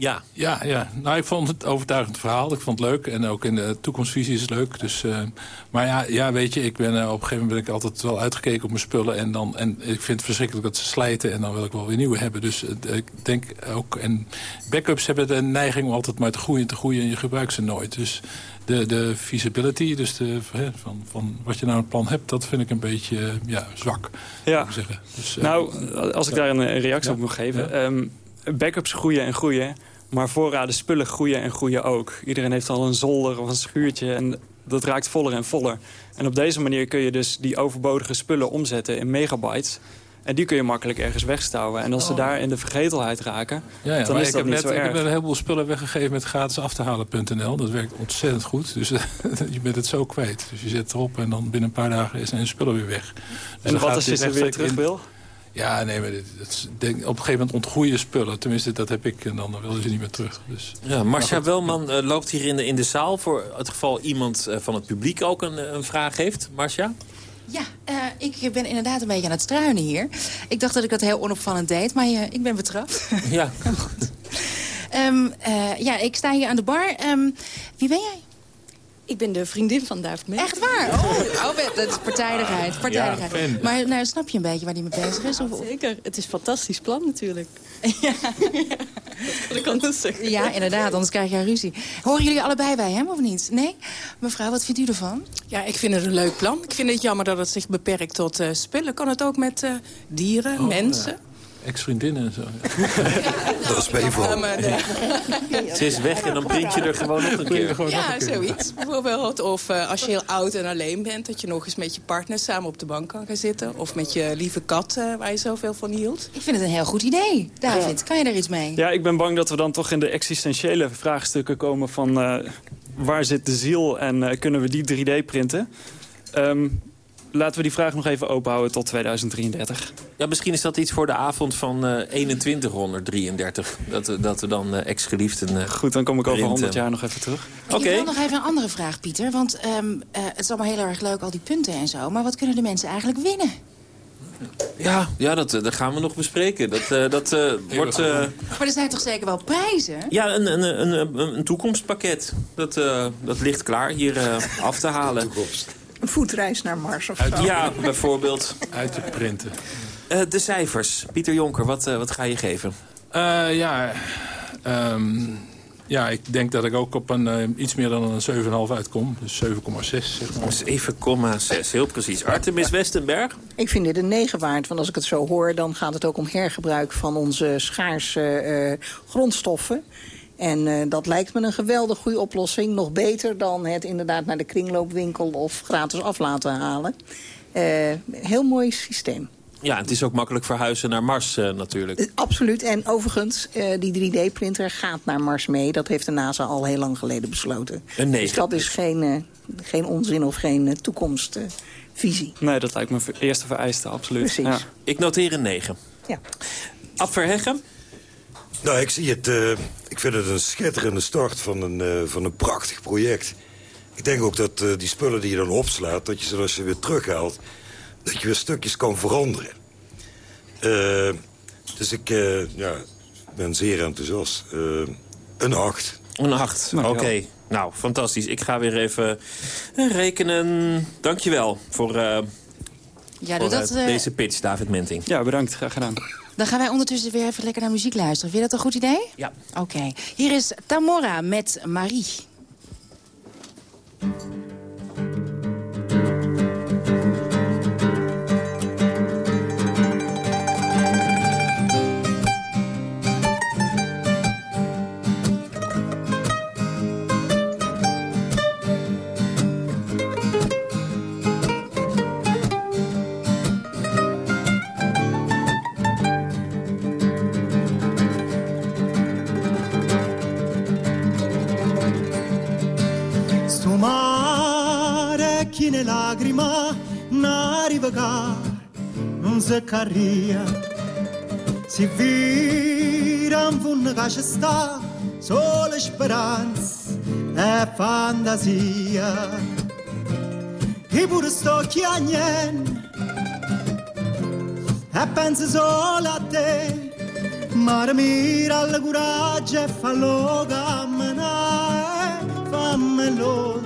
ja. Ja, ja, nou ik vond het overtuigend verhaal. Ik vond het leuk en ook in de toekomstvisie is het leuk. Dus, uh, maar ja, ja, weet je, ik ben, uh, op een gegeven moment ben ik altijd wel uitgekeken op mijn spullen. En, dan, en ik vind het verschrikkelijk dat ze slijten en dan wil ik wel weer nieuwe hebben. Dus uh, ik denk ook, en backups hebben de neiging om altijd maar te groeien en te groeien en je gebruikt ze nooit. Dus de, de feasibility, dus de, hè, van, van wat je nou een plan hebt, dat vind ik een beetje ja, zwak. Ja. Ik zeggen. Dus, nou, als ik daar een reactie ja. op mag geven. Ja. Um, backups groeien en groeien. Maar voorraden spullen groeien en groeien ook. Iedereen heeft al een zolder of een schuurtje en dat raakt voller en voller. En op deze manier kun je dus die overbodige spullen omzetten in megabytes. En die kun je makkelijk ergens wegstouwen. En als ze oh. daar in de vergetelheid raken, ja, ja, dan is ik dat heb niet net, zo erg. Ik heb een heleboel spullen weggegeven met gratis af te halen.nl. Dat werkt ontzettend goed. Dus je bent het zo kwijt. Dus je zet erop en dan binnen een paar dagen zijn de spullen weer weg. Dus en wat als je ze weer terug wil? Ja, nee, maar dit, denk, op een gegeven moment ontgroeien spullen. Tenminste, dat heb ik en dan willen ze niet meer terug. Dus, ja, Marcia Welman uh, loopt hier in de, in de zaal... voor het geval iemand uh, van het publiek ook een, een vraag heeft. Marcia? Ja, eh, ik ben inderdaad een beetje aan het struinen hier. Ik dacht dat ik dat heel onopvallend deed, maar eh, ik ben betrapt. Ja. Ehm, eh, ja, ik sta hier aan de bar. Ehm, wie ben jij? Ik ben de vriendin van David Mee. Echt waar? Oh, oh dat is partijdigheid. partijdigheid. Ja, maar nou, snap je een beetje waar die mee bezig is? Of, Zeker. Het is een fantastisch plan natuurlijk. Ja. dat kan zeggen. Ja, inderdaad, anders krijg je ruzie. Horen jullie allebei bij hem of niet? Nee? Mevrouw, wat vindt u ervan? Ja, ik vind het een leuk plan. Ik vind het jammer dat het zich beperkt tot eh, spullen. Kan het ook met eh, dieren, Oh, mensen? Ex-vriendinnen en zo. Dat is meeval. Ze is weg en dan print je er gewoon nog een keer. Ja, zoiets bijvoorbeeld. Of eh, als je heel oud en alleen bent... dat je nog eens met je partner samen op de bank kan gaan zitten. Of met je lieve kat, eh, waar je zoveel van hield. Ik vind het een heel goed idee. David, kan je daar iets mee? Ja, ik ben bang dat we dan toch in de existentiële vraagstukken komen van... eh, waar zit de ziel en eh, kunnen we die 3D printen? Ehm, laten we die vraag nog even openhouden tot 2033. Ja, misschien is dat iets voor de avond van eh 2133. Dat, we- dat we dan eh, ex-geliefden... eh, Goed, dan kom ik over printen. 100 jaar nog even terug. Oké. Ik wil nog even een andere vraag, Pieter. Want ehm, eh, het is allemaal heel erg leuk, al die punten en zo. Maar wat kunnen de mensen eigenlijk winnen? Ja, ja dat, dat gaan we nog bespreken. Dat, eh, dat eh, wordt... eh, Maar er zijn toch zeker wel prijzen? ja, een, een, een, een, een toekomstpakket. Dat, eh, dat ligt klaar hier eh, af te halen. Een voetreis naar Mars of zo. Ja, bijvoorbeeld. Uit te printen. Eh, de cijfers. Pieter Jonker, wat, eh, wat ga je geven? Eh, ja, ehm, ja, ik denk dat ik ook op een, iets meer dan een 7,5 uitkom. Dus 7,6 zeg maar. 7,6, heel precies. Artemis Westenberg? Ik vind dit een 9 waard, want als ik het zo hoor... dan gaat het ook om hergebruik van onze schaarse eh, grondstoffen. En eh, dat lijkt me een geweldig goede oplossing. Nog beter dan het inderdaad naar de kringloopwinkel of gratis af laten halen. Eh, heel mooi systeem. Ja, het is ook makkelijk verhuizen naar Mars eh, natuurlijk. Absoluut. En overigens, eh, die 3D-printer gaat naar Mars mee. Dat heeft de NASA al heel lang geleden besloten. Een Dus negen. dat is geen, eh, geen onzin of geen toekomstvisie. Nee, dat lijkt me eerste vereiste, absoluut. Precies. Ja. Ik noteer een 9. Ja. Ad Verheggen? Nou, ik zie het... eh, ik vind het een schitterende start van een, eh, van een prachtig project. Ik denk ook dat eh, die spullen die je dan opslaat... dat je ze als je weer terughaalt... dat je weer stukjes kan veranderen. Eh, dus ik eh, ja, ben zeer enthousiast. Eh, een 8. Een 8, oké. Nou, fantastisch. Ik ga weer even rekenen. Dankjewel voor, eh Ja, voor dat, deze pitch, David Menting. Ja, bedankt. Graag gedaan. Dan gaan wij ondertussen weer even lekker naar muziek luisteren. Vind je dat een goed idee? Ja. Oké. Hier is Tamora met Marie. tiene lagrima na non se carria si viram vunna gasha sta solo speranza e fantasia e pure sto chi a e penso solo a te ma mira il coraggio e fallo camminare fammelo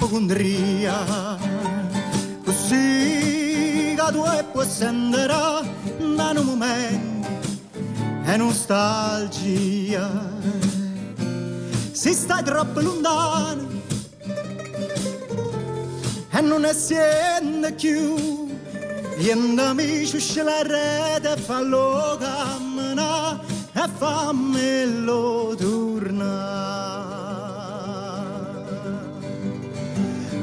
e apocondria così che tu puoi scendere da un momento e nostalgia. Se stai troppo lontano e non è siendo più Viendo mi sciusce la rete fa lo cammina e fammelo tornare.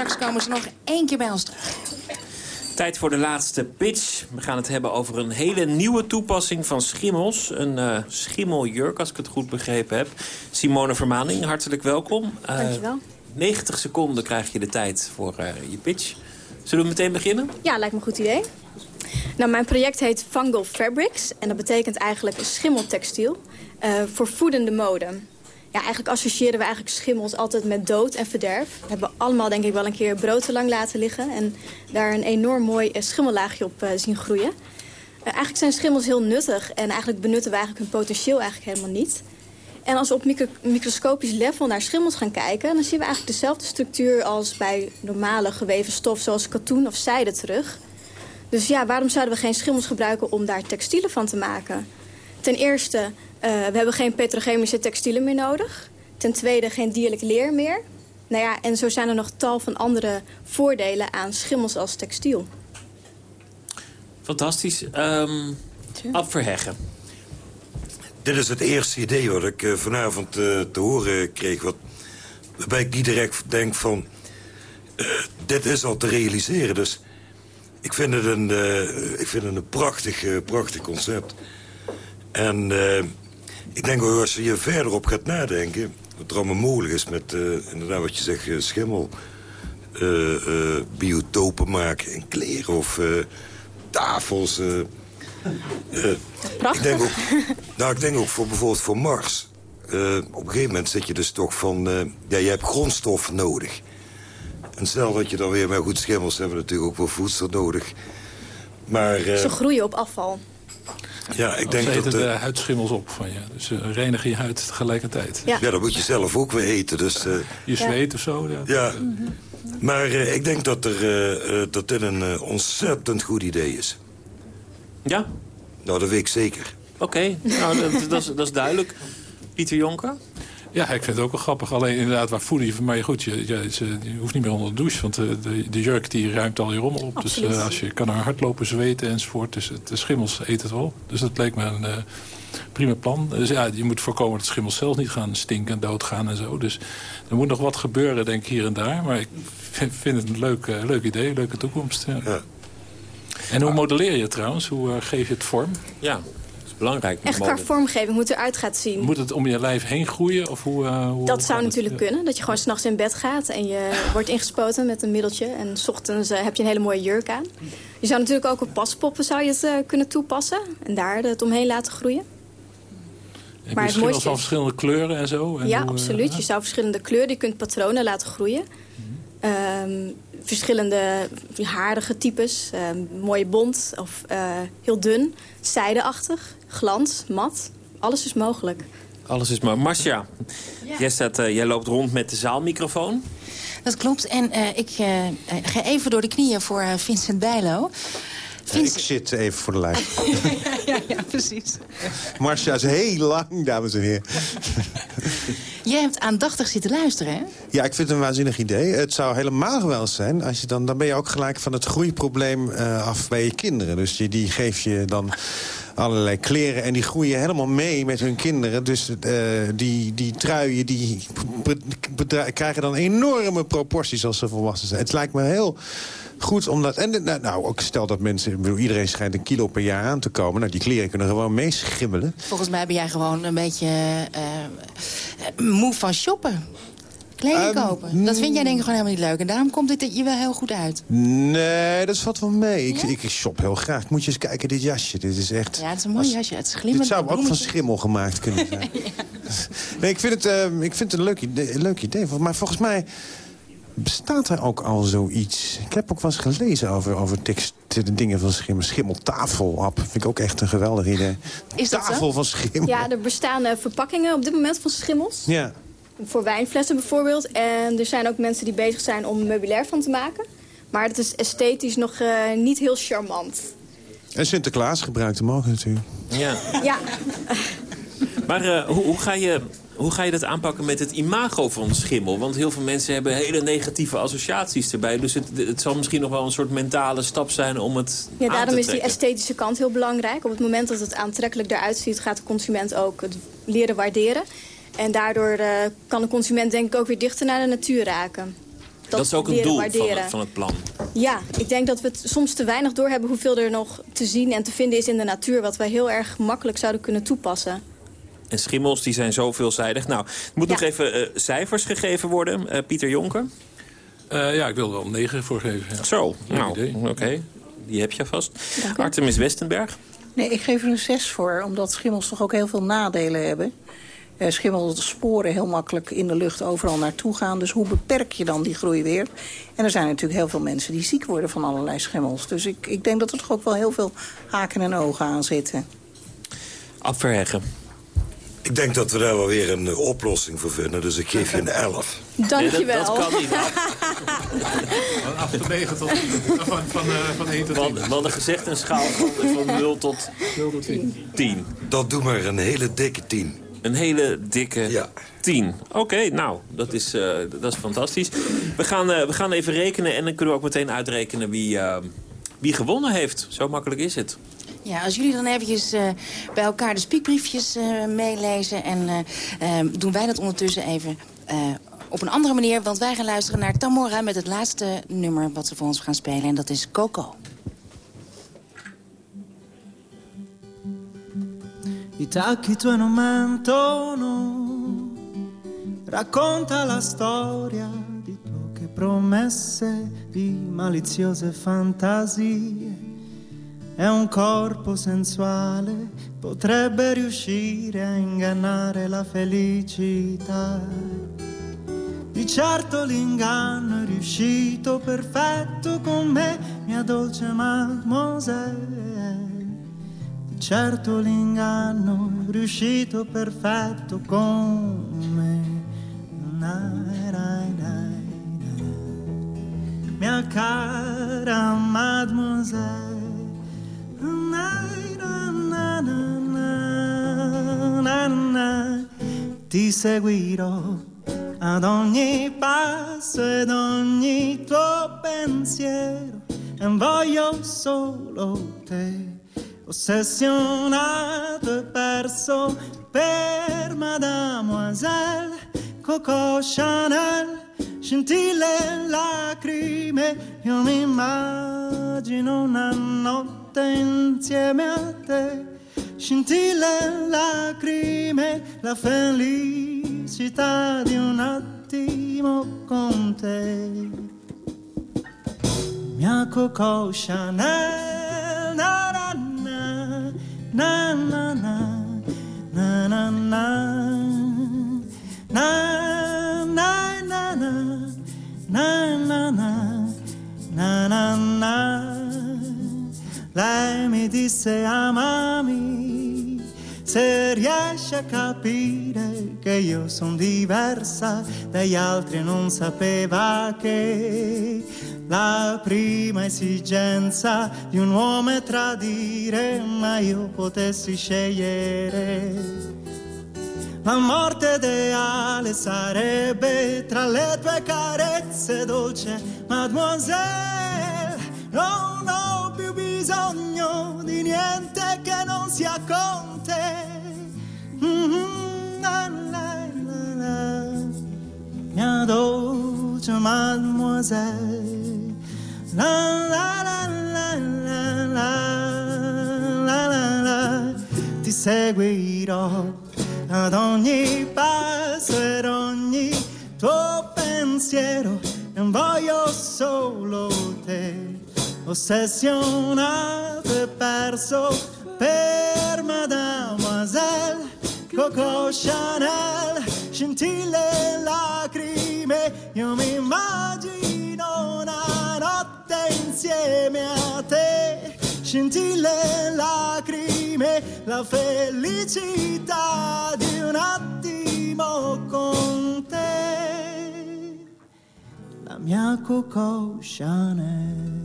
straks komen ze nog één keer bij ons terug. Tijd voor de laatste pitch. We gaan het hebben over een hele nieuwe toepassing van schimmels. Een eh, schimmeljurk, als ik het goed begrepen heb. Simone Vermaning, hartelijk welkom. Eh, Dankjewel. 90 seconden krijg je de tijd voor eh, je pitch. Zullen we meteen beginnen? Ja, lijkt me een goed idee. Nou, mijn project heet Fungal Fabrics. En dat betekent eigenlijk schimmeltextiel eh, voor voedende mode. Ja, eigenlijk associëren we eigenlijk schimmels altijd met dood en verderf. We hebben allemaal denk ik wel een keer brood te lang laten liggen... en daar een enorm mooi eh, schimmellaagje op eh, zien groeien. Eh, eigenlijk zijn schimmels heel nuttig en eigenlijk benutten we eigenlijk hun potentieel eigenlijk helemaal niet. En als we op micro- microscopisch level naar schimmels gaan kijken... dan zien we eigenlijk dezelfde structuur als bij normale geweven stof... zoals katoen of zijde terug. Dus ja, waarom zouden we geen schimmels gebruiken om daar textielen van te maken? Ten eerste, eh, we hebben geen petrochemische textielen meer nodig. Ten tweede, geen dierlijk leer meer. Nou ja, en zo zijn er nog tal van andere voordelen aan schimmels als textiel. Fantastisch. Ehm Ab Verheggen. Dit is het eerste idee wat ik eh, vanavond eh, te horen kreeg. Wat, waarbij ik niet direct denk van... dit is al te realiseren. Dus ik vind het een, eh, ik vind het een prachtig, prachtig concept. En eh, ik denk ook als je hier verder op gaat nadenken... wat er allemaal mogelijk is met, eh, inderdaad wat je zegt, eh, schimmel... biotopen maken in kleren of tafels... eh, ik denk ook, nou, ik denk ook voor bijvoorbeeld voor Mars. Op een gegeven moment zit je dus toch van... ja, je hebt grondstof nodig. En stel dat je dan weer met goed schimmels... hebben natuurlijk ook wel voedsel nodig. Maar Ze groeien op afval. Ja, ik denk ze eten dat... de eh, huidschimmels op van je. Dus uh, reinigen je huid tegelijkertijd. Ja. ja, dat moet je zelf ook weer eten. Dus, eh, Je zweet of zo. Ja. ja. Maar eh, ik denk dat, er, eh, eh, dat dit een eh, ontzettend goed idee is. Ja? Nou, dat weet ik zeker. Oké, nou, dat, dat, is, dat is duidelijk. Pieter Jonker? Ja, ik vind het ook wel grappig. Alleen inderdaad, waar voeden je van? Maar goed, je, je, hoeft niet meer onder de douche. Want de, de, de jurk die ruimt al je rommel op. Dus eh, als je kan er hardlopen, zweten enzovoort. Dus het, de schimmels eten het wel. Dus dat leek me een eh, prima plan. Dus ja, je moet voorkomen dat schimmels zelf niet gaan stinken en doodgaan en zo. Dus er moet nog wat gebeuren, denk ik, hier en daar. Maar ik vind, vind het een leuk, eh, leuk idee, een leuke toekomst. Ja. En hoe modelleer je het trouwens? Hoe eh, geef je het vorm? Ja, belangrijk. Echt qua vormgeving, hoe het eruit gaat zien. Moet het om je lijf heen groeien? Of hoe, eh, hoe Dat zou het? natuurlijk Ja. kunnen. Dat je gewoon s'nachts in bed gaat en je wordt ingespoten met een middeltje. En s ochtends eh, heb je een hele mooie jurk aan. Je zou natuurlijk ook op paspoppen zou je het eh, kunnen toepassen. En daar het omheen laten groeien. Heb Maar je het mooiste van verschillende kleuren en zo? En ja, hoe, eh, absoluut. Je zou verschillende kleuren, je kunt patronen laten groeien. Ehm, verschillende haardige types. ehm, mooie bont of eh, heel dun. Zijdeachtig, glans, mat. Alles is mogelijk. Alles is maar. Marcia, jij, staat, eh, jij loopt rond met de zaalmicrofoon. Dat klopt. En eh, ik eh, eh, ga even door de knieën voor Vincent Bijlo. Ik zit even voor de lijn. ja, ja, precies. Marcia is heel lang, dames en heren. Jij hebt aandachtig zitten luisteren, hè? Ja, ik vind het een waanzinnig idee. Het zou helemaal geweldig zijn. Als je dan, dan ben je ook gelijk van het groeiprobleem eh, af bij je kinderen. Dus je, die geef je dan allerlei kleren en die groeien helemaal mee met hun kinderen. Dus eh, die, die truien die krijgen dan enorme proporties als ze volwassen zijn. Het lijkt me heel goed omdat... En nou, nou, ook stel dat mensen... Bedoel, iedereen schijnt een kilo per jaar aan te komen. Nou, die kleren kunnen gewoon meeschimmelen. Volgens mij ben jij gewoon een beetje eh, eh, moe van shoppen. Kleding Ehm, kopen. Dat vind jij denk ik gewoon helemaal niet leuk. En daarom komt dit je wel heel goed uit. Nee, dat valt wel mee. Ik, ik shop heel graag. Moet je eens kijken, dit jasje. Dit is echt... Ja, het is een mooi jasje. Het is glimmend. Dit zou ook van schimmel gemaakt kunnen zijn. Nee, ik vind het, eh, ik vind het een leuk idee, een leuk idee. Maar volgens mij bestaat er ook al zoiets. Ik heb ook wel eens gelezen over, over tekst, de dingen van schimmel. Schimmeltafelhap vind ik ook echt een geweldig idee. Is dat zo? Tafel van schimmel. Ja, er bestaan eh, verpakkingen op dit moment van schimmels. Ja. Voor wijnflessen bijvoorbeeld. En er zijn ook mensen die bezig zijn om meubilair van te maken. Maar het is esthetisch nog eh, niet heel charmant. En Sinterklaas gebruikt hem ook natuurlijk. Ja. Ja, Maar eh, hoe, hoe, ga je, hoe ga je dat aanpakken met het imago van schimmel? Want heel veel mensen hebben hele negatieve associaties erbij. Dus het, het zal misschien nog wel een soort mentale stap zijn om het ja aan daarom te is die esthetische kant heel belangrijk. Op het moment dat het aantrekkelijk eruit ziet... gaat de consument ook het leren waarderen. En daardoor eh, kan de consument denk ik ook weer dichter naar de natuur raken. Dat, is ook een doel van, het- van het plan. Ja, ik denk dat we het soms te weinig doorhebben hoeveel er nog te zien en te vinden is in de natuur. Wat wij heel erg makkelijk zouden kunnen toepassen. En schimmels die zijn zo veelzijdig. Nou, er moet nog even eh, cijfers gegeven worden. Eh, Pieter Jonker? Eh, ja, ik wil er wel 9 voor geven. Ja. Zo, nou, oké. Die heb je vast. Artemis Westenberg? Nee, ik geef er een 6 voor, omdat schimmels toch ook heel veel nadelen hebben. Eh, schimmels sporen heel makkelijk in de lucht overal naartoe gaan. Dus hoe beperk je dan die groei weer? En er zijn natuurlijk heel veel mensen die ziek worden van allerlei schimmels. Dus ik, ik denk dat er toch ook wel heel veel haken en ogen aan zitten. Ab Verheggen. Ik denk dat we daar wel weer een oplossing voor vinden. Dus ik geef je een 11. Dankjewel. Nee, dat, dat kan niet. Van af tot 9 tot... Van, van, eh, van 1 tot We 10. hadden, we hadden gezegd een schaal van, van 0 tot 10. Dat doe maar een hele dikke 10. Een hele dikke 10. Oké, nou, dat is, eh, dat is fantastisch. We gaan, eh, we gaan even rekenen en dan kunnen we ook meteen uitrekenen wie, eh, wie gewonnen heeft. Zo makkelijk is het. Ja, als jullie dan eventjes eh, bij elkaar de spiekbriefjes eh, meelezen... en doen wij dat ondertussen even eh, op een andere manier... want wij gaan luisteren naar Tamora met het laatste nummer wat ze voor ons gaan spelen... en dat is Coco. I tacchi tuoi non mentono, racconta la storia di poche promesse, di maliziose fantasie. È un corpo sensuale, potrebbe riuscire a ingannare la felicità. Di certo l'inganno è riuscito perfetto con me, mia dolce mademoiselle. Certo l'inganno riuscito perfetto con me. Nai. Mia cara mademoiselle. Ti seguirò ad ogni passo ed ogni tuo pensiero e voglio solo te ossessionato e perso per Mademoiselle Coco Chanel scintille lacrime io mi immagino una notte insieme a te. Scintille lacrime la felicità di un attimo con te. Mia Coco Chanel na na na na na na na na. Na na na na. Na na na na na lei mi disse amami se riesci a capire che io sono diversa. Dagli altri non sapeva che La prima esigenza di un uomo è tradire, ma io potessi scegliere. La morte ideale sarebbe tra le tue carezze, dolce mademoiselle. Non ho più bisogno di niente che non sia con te. Mhm, la, la, la, la. Mia mademoiselle. La la la la la la la la Ti seguirò ad ogni passo ed ogni tuo pensiero non voglio solo te ossessionato perso. Per mademoiselle Coco Chanel scintille e lacrime io mi immagino una notte insieme a te scintille lacrime la felicità di un attimo con te. La mia Coco Chanel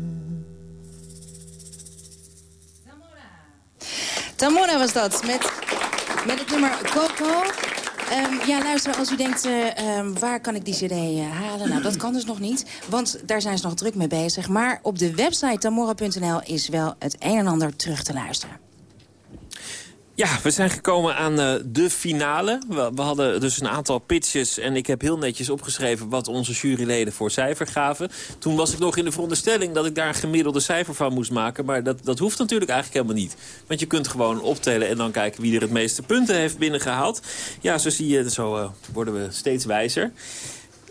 Tamora was dat, met, met het nummer Coco. Ehm, ja, luister, als u denkt, eh, ehm, waar kan ik die cd eh, halen? Nou, dat kan dus nog niet, want daar zijn ze nog druk mee bezig. Maar op de website tamora.nl is wel het een en ander terug te luisteren. Ja, we zijn gekomen aan uh, de finale. We, hadden dus een aantal pitches en ik heb heel netjes opgeschreven... wat onze juryleden voor cijfer gaven. Toen was ik nog in de veronderstelling dat ik daar een gemiddelde cijfer van moest maken. Maar dat, dat hoeft natuurlijk eigenlijk helemaal niet. Want je kunt gewoon optellen en dan kijken wie er het meeste punten heeft binnengehaald. Ja, zo zie je, zo uh, worden we steeds wijzer.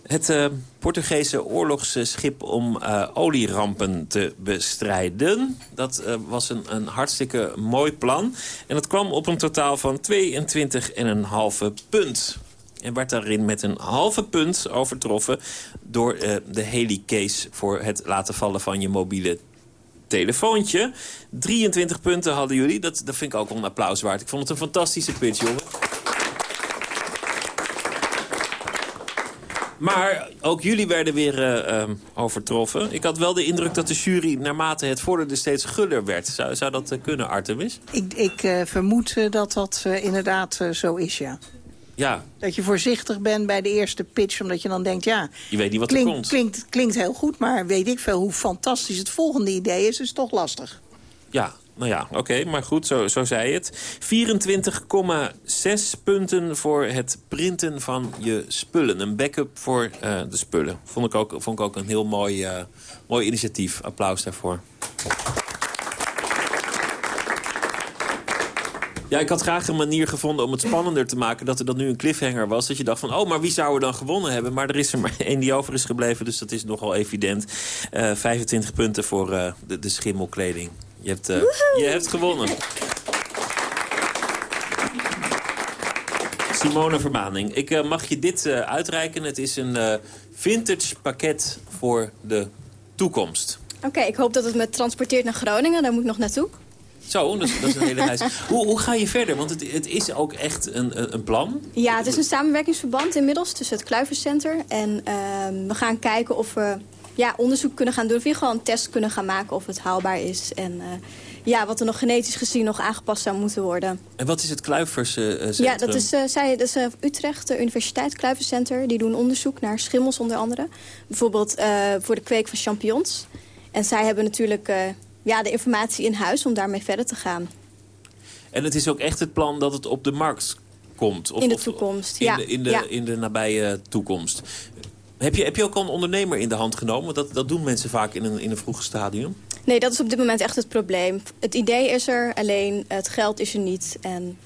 Het uh, Portugese oorlogsschip om uh, olierampen te bestrijden. Dat uh, was een, een, hartstikke mooi plan. En dat kwam op een totaal van 22,5 punt. En werd daarin met een halve punt overtroffen... door de Heli-case voor het laten vallen van je mobiele telefoontje. 23 punten hadden jullie. Dat, dat vind ik ook wel een applaus waard. Ik vond het een fantastische pitch, jongen. Maar ook jullie werden weer uh, um, overtroffen. Ik had wel de indruk dat de jury naarmate het vorderde steeds guller werd. Zou, zou dat uh, kunnen, Artemis? Ik, ik uh, vermoed dat dat inderdaad zo is, ja. Ja. Dat je voorzichtig bent bij de eerste pitch, omdat je dan denkt, ja... Je weet niet wat klinkt, er komt. Klinkt, klinkt heel goed, maar weet ik veel hoe fantastisch het volgende idee is, is toch lastig. Ja, nou ja, oké, maar goed, zo, zo zei het. 24,6 punten voor het printen van je spullen. Een backup voor uh, de spullen. Vond ik ook, vond ik ook een heel mooi, uh, mooi initiatief. Applaus daarvoor. Ja, ik had graag een manier gevonden om het spannender te maken... dat er dan nu een cliffhanger was. Dat je dacht van, oh, maar wie zou er dan gewonnen hebben? Maar er is er maar één die over is gebleven, dus dat is nogal evident. Uh, 25 punten voor de, de schimmelkleding. Je hebt, uh, je hebt gewonnen. Simone Vermaning, ik uh, mag je dit uh, uitreiken. Het is een vintage pakket voor de toekomst. Oké, okay, ik hoop dat het me transporteert naar Groningen. Daar moet ik nog naartoe. Zo, dat is, dat is een hele reis. hoe, hoe, ga je verder? Want het, het is ook echt een, een, plan. Ja, het is een samenwerkingsverband inmiddels tussen het Kluiverscenter. En ehm, we gaan kijken of we ja, onderzoek kunnen gaan doen. Of we gewoon een test kunnen gaan maken of het haalbaar is. En uh, ja, wat er nog genetisch gezien nog aangepast zou moeten worden. En wat is het Kluiverscentrum? Uh, ja, dat is, uh, zij, dat is Utrecht, de Universiteit Kluiverscenter. Die doen onderzoek naar schimmels onder andere. Bijvoorbeeld voor de kweek van champignons. En zij hebben natuurlijk ja, de informatie in huis om daarmee verder te gaan. En het is ook echt het plan dat het op de markt komt? Of, in de toekomst, in ja. De, in, de, ja. in de nabije toekomst. Heb je, heb je ook al een ondernemer in de hand genomen? Dat, dat doen mensen vaak in een, in een vroeg stadium. Nee, dat is op dit moment echt het probleem. Het idee is er, alleen het geld is er niet. En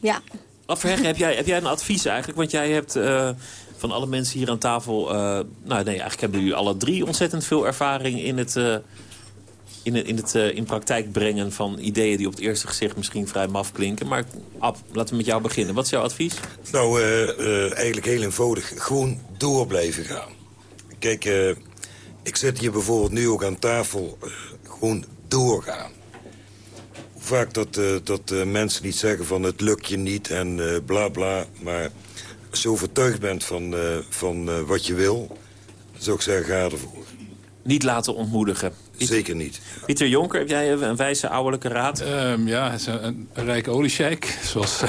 ja. Wat Verheggen, heb jij, heb jij een advies eigenlijk? Want jij hebt uh, van alle mensen hier aan tafel... Uh, nou nee, eigenlijk hebben jullie alle drie ontzettend veel ervaring in het... Uh, in, het, in, het, in praktijk brengen van ideeën die op het eerste gezicht misschien vrij maf klinken. Maar Ab, laten we met jou beginnen. Wat is jouw advies? Nou, uh, uh, eigenlijk heel eenvoudig. Gewoon door blijven gaan. Kijk, uh, ik zit hier bijvoorbeeld nu ook aan tafel. gewoon doorgaan. Hoe vaak dat, dat mensen niet zeggen van het lukt je niet en bla bla. Maar als je overtuigd bent van, van wat je wil, zou ik zeggen ga ervoor. niet laten ontmoedigen. Zeker niet. Pieter Jonker, heb jij een wijze ouderlijke raad? Ehm, ja, het is een, een, rijke oliesjeik. Zoals,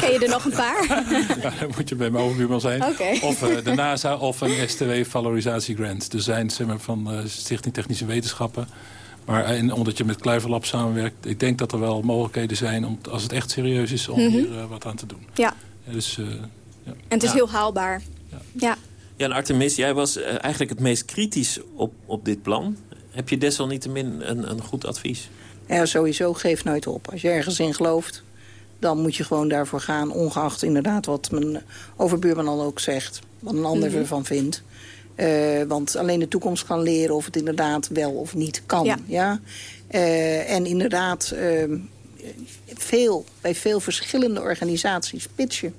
Ken je er nog een paar? ja, dan moet je bij mijn overbuurman zijn. Oké. Of eh, de NASA of een STW-valorisatiegrant. Er zijn zeg maar, van eh, Stichting Technische Wetenschappen. Maar eh, en omdat je met Kluiverlab samenwerkt... ik denk dat er wel mogelijkheden zijn, om, als het echt serieus is... om Mhm. hier eh, wat aan te doen. Ja, Ja, dus, eh, ja. en het is Ja. heel haalbaar. Ja. Ja, en Artemis, jij was eh, eigenlijk het meest kritisch op, op dit plan. Heb je desalniettemin een, een goed advies? Ja, sowieso geef nooit op. Als je ergens in gelooft, dan moet je gewoon daarvoor gaan... ongeacht inderdaad wat mijn overbuurman dan ook zegt. Wat een ander Mhm. ervan vindt. Eh, want alleen de toekomst kan leren of het inderdaad wel of niet kan. Ja. Eh, en inderdaad, eh, veel, bij veel verschillende organisaties pitchen.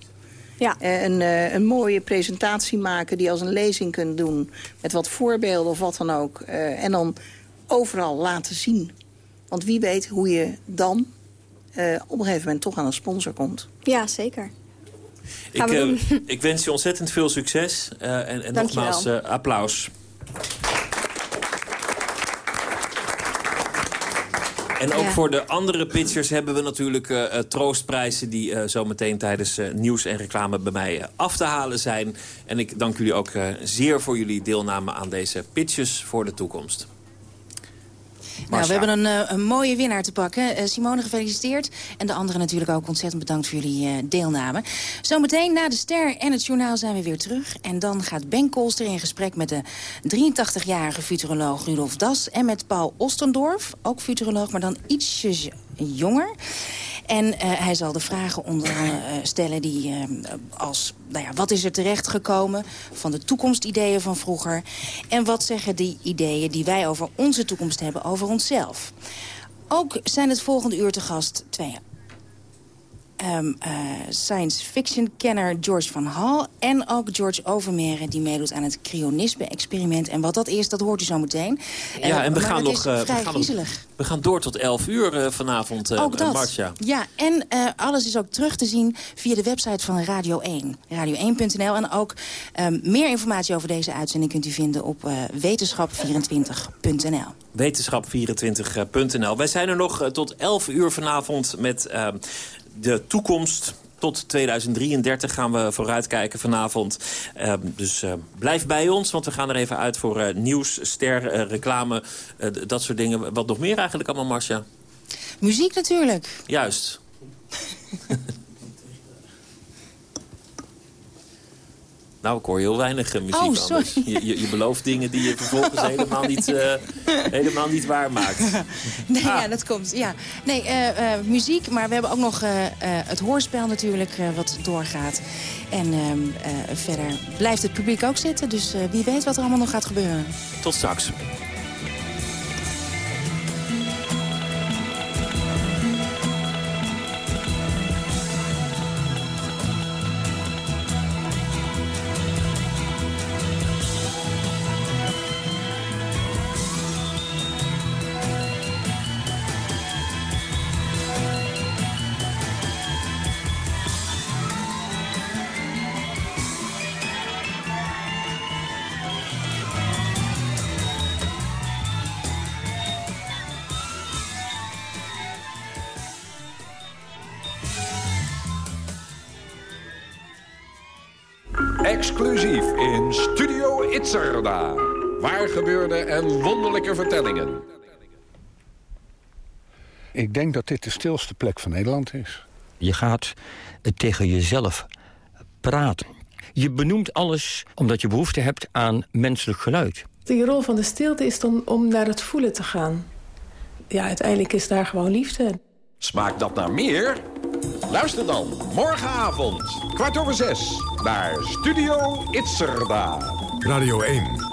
Ja. Eh, een, eh, een mooie presentatie maken die als een lezing kunt doen... met wat voorbeelden of wat dan ook. Eh, en dan overal laten zien. Want wie weet hoe je dan eh, op een gegeven moment toch aan een sponsor komt. Ja, zeker. Ik, ik wens je ontzettend veel succes. eh, en en nogmaals, eh, applaus. En ook Ja. voor de andere pitchers hebben we natuurlijk eh, eh, troostprijzen... die eh, zo meteen tijdens nieuws en reclame bij mij af te halen zijn. En ik dank jullie ook zeer voor jullie deelname aan deze pitches voor de toekomst. Nou, we hebben een, eh, een mooie winnaar te pakken. Eh, Simone, gefeliciteerd. En de anderen natuurlijk ook ontzettend bedankt voor jullie eh, deelname. Zometeen na de ster en het journaal zijn we weer terug. En dan gaat Ben Kolster in gesprek met de 83-jarige futuroloog Rudolf Das... en met Paul Ostendorf, ook futuroloog, maar dan ietsje jonger. En eh, hij zal de vragen onder eh, stellen die eh, als... Nou ja, wat is er terechtgekomen van de toekomstideeën van vroeger? En wat zeggen die ideeën die wij over onze toekomst hebben over onszelf? Ook zijn het volgende uur te gast twee ehm, eh, science fiction kenner George van Hal... en ook George Overmeren, die meedoet aan het cryonisme-experiment. En wat dat is, dat hoort u zo meteen. Eh, Ja, en we maar gaan nog... eh, we, gaan nog we gaan door tot 11 uur eh, vanavond, eh Ook dat. Marcia. Ja, en eh, alles is ook terug te zien via de website van Radio 1. Radio1.nl. En ook ehm, meer informatie over deze uitzending kunt u vinden op eh, wetenschap24.nl. Wetenschap24.nl. Wij zijn er nog eh, tot 11 uur vanavond met eh, de toekomst. Tot 2033 gaan we vooruitkijken vanavond. Eh, dus eh, blijf bij ons, want we gaan er even uit voor eh, nieuws, ster, eh, reclame, dat soort dingen. Wat nog meer eigenlijk allemaal, Marcia? Muziek natuurlijk. Juist. Nou, ik hoor heel weinig eh, muziek Oh, sorry. Je, je, je belooft dingen die je vervolgens helemaal niet, eh, helemaal niet waar maakt. Nee, ja, dat komt. Ja. Nee, eh, muziek, maar we hebben ook nog het hoorspel natuurlijk wat doorgaat. En ehm, eh, verder blijft het publiek ook zitten, dus wie weet wat er allemaal nog gaat gebeuren. Tot straks. Gebeurde en wonderlijke vertellingen. Ik denk dat dit de stilste plek van Nederland is. Je gaat tegen jezelf praten. Je benoemt alles omdat je behoefte hebt aan menselijk geluid. De rol van de stilte is dan om naar het voelen te gaan. Ja, uiteindelijk is daar gewoon liefde. Smaakt dat naar meer? Luister dan morgenavond, kwart over zes, naar Studio Itzerda. Radio 1.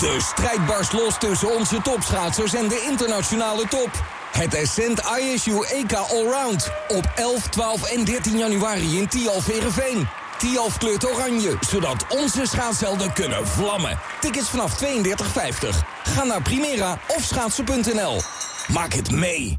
De strijd barst los tussen onze topschaatsers en de internationale top. Het Ascent ISU EK Allround. Op 11, 12 en 13 januari in Tialf Verenveen. Tialf kleurt oranje, zodat onze schaatshelden kunnen vlammen. Tickets vanaf 32,50. Ga naar Primera of schaatsen.nl. Maak het mee.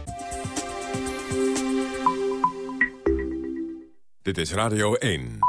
Dit is Radio 1.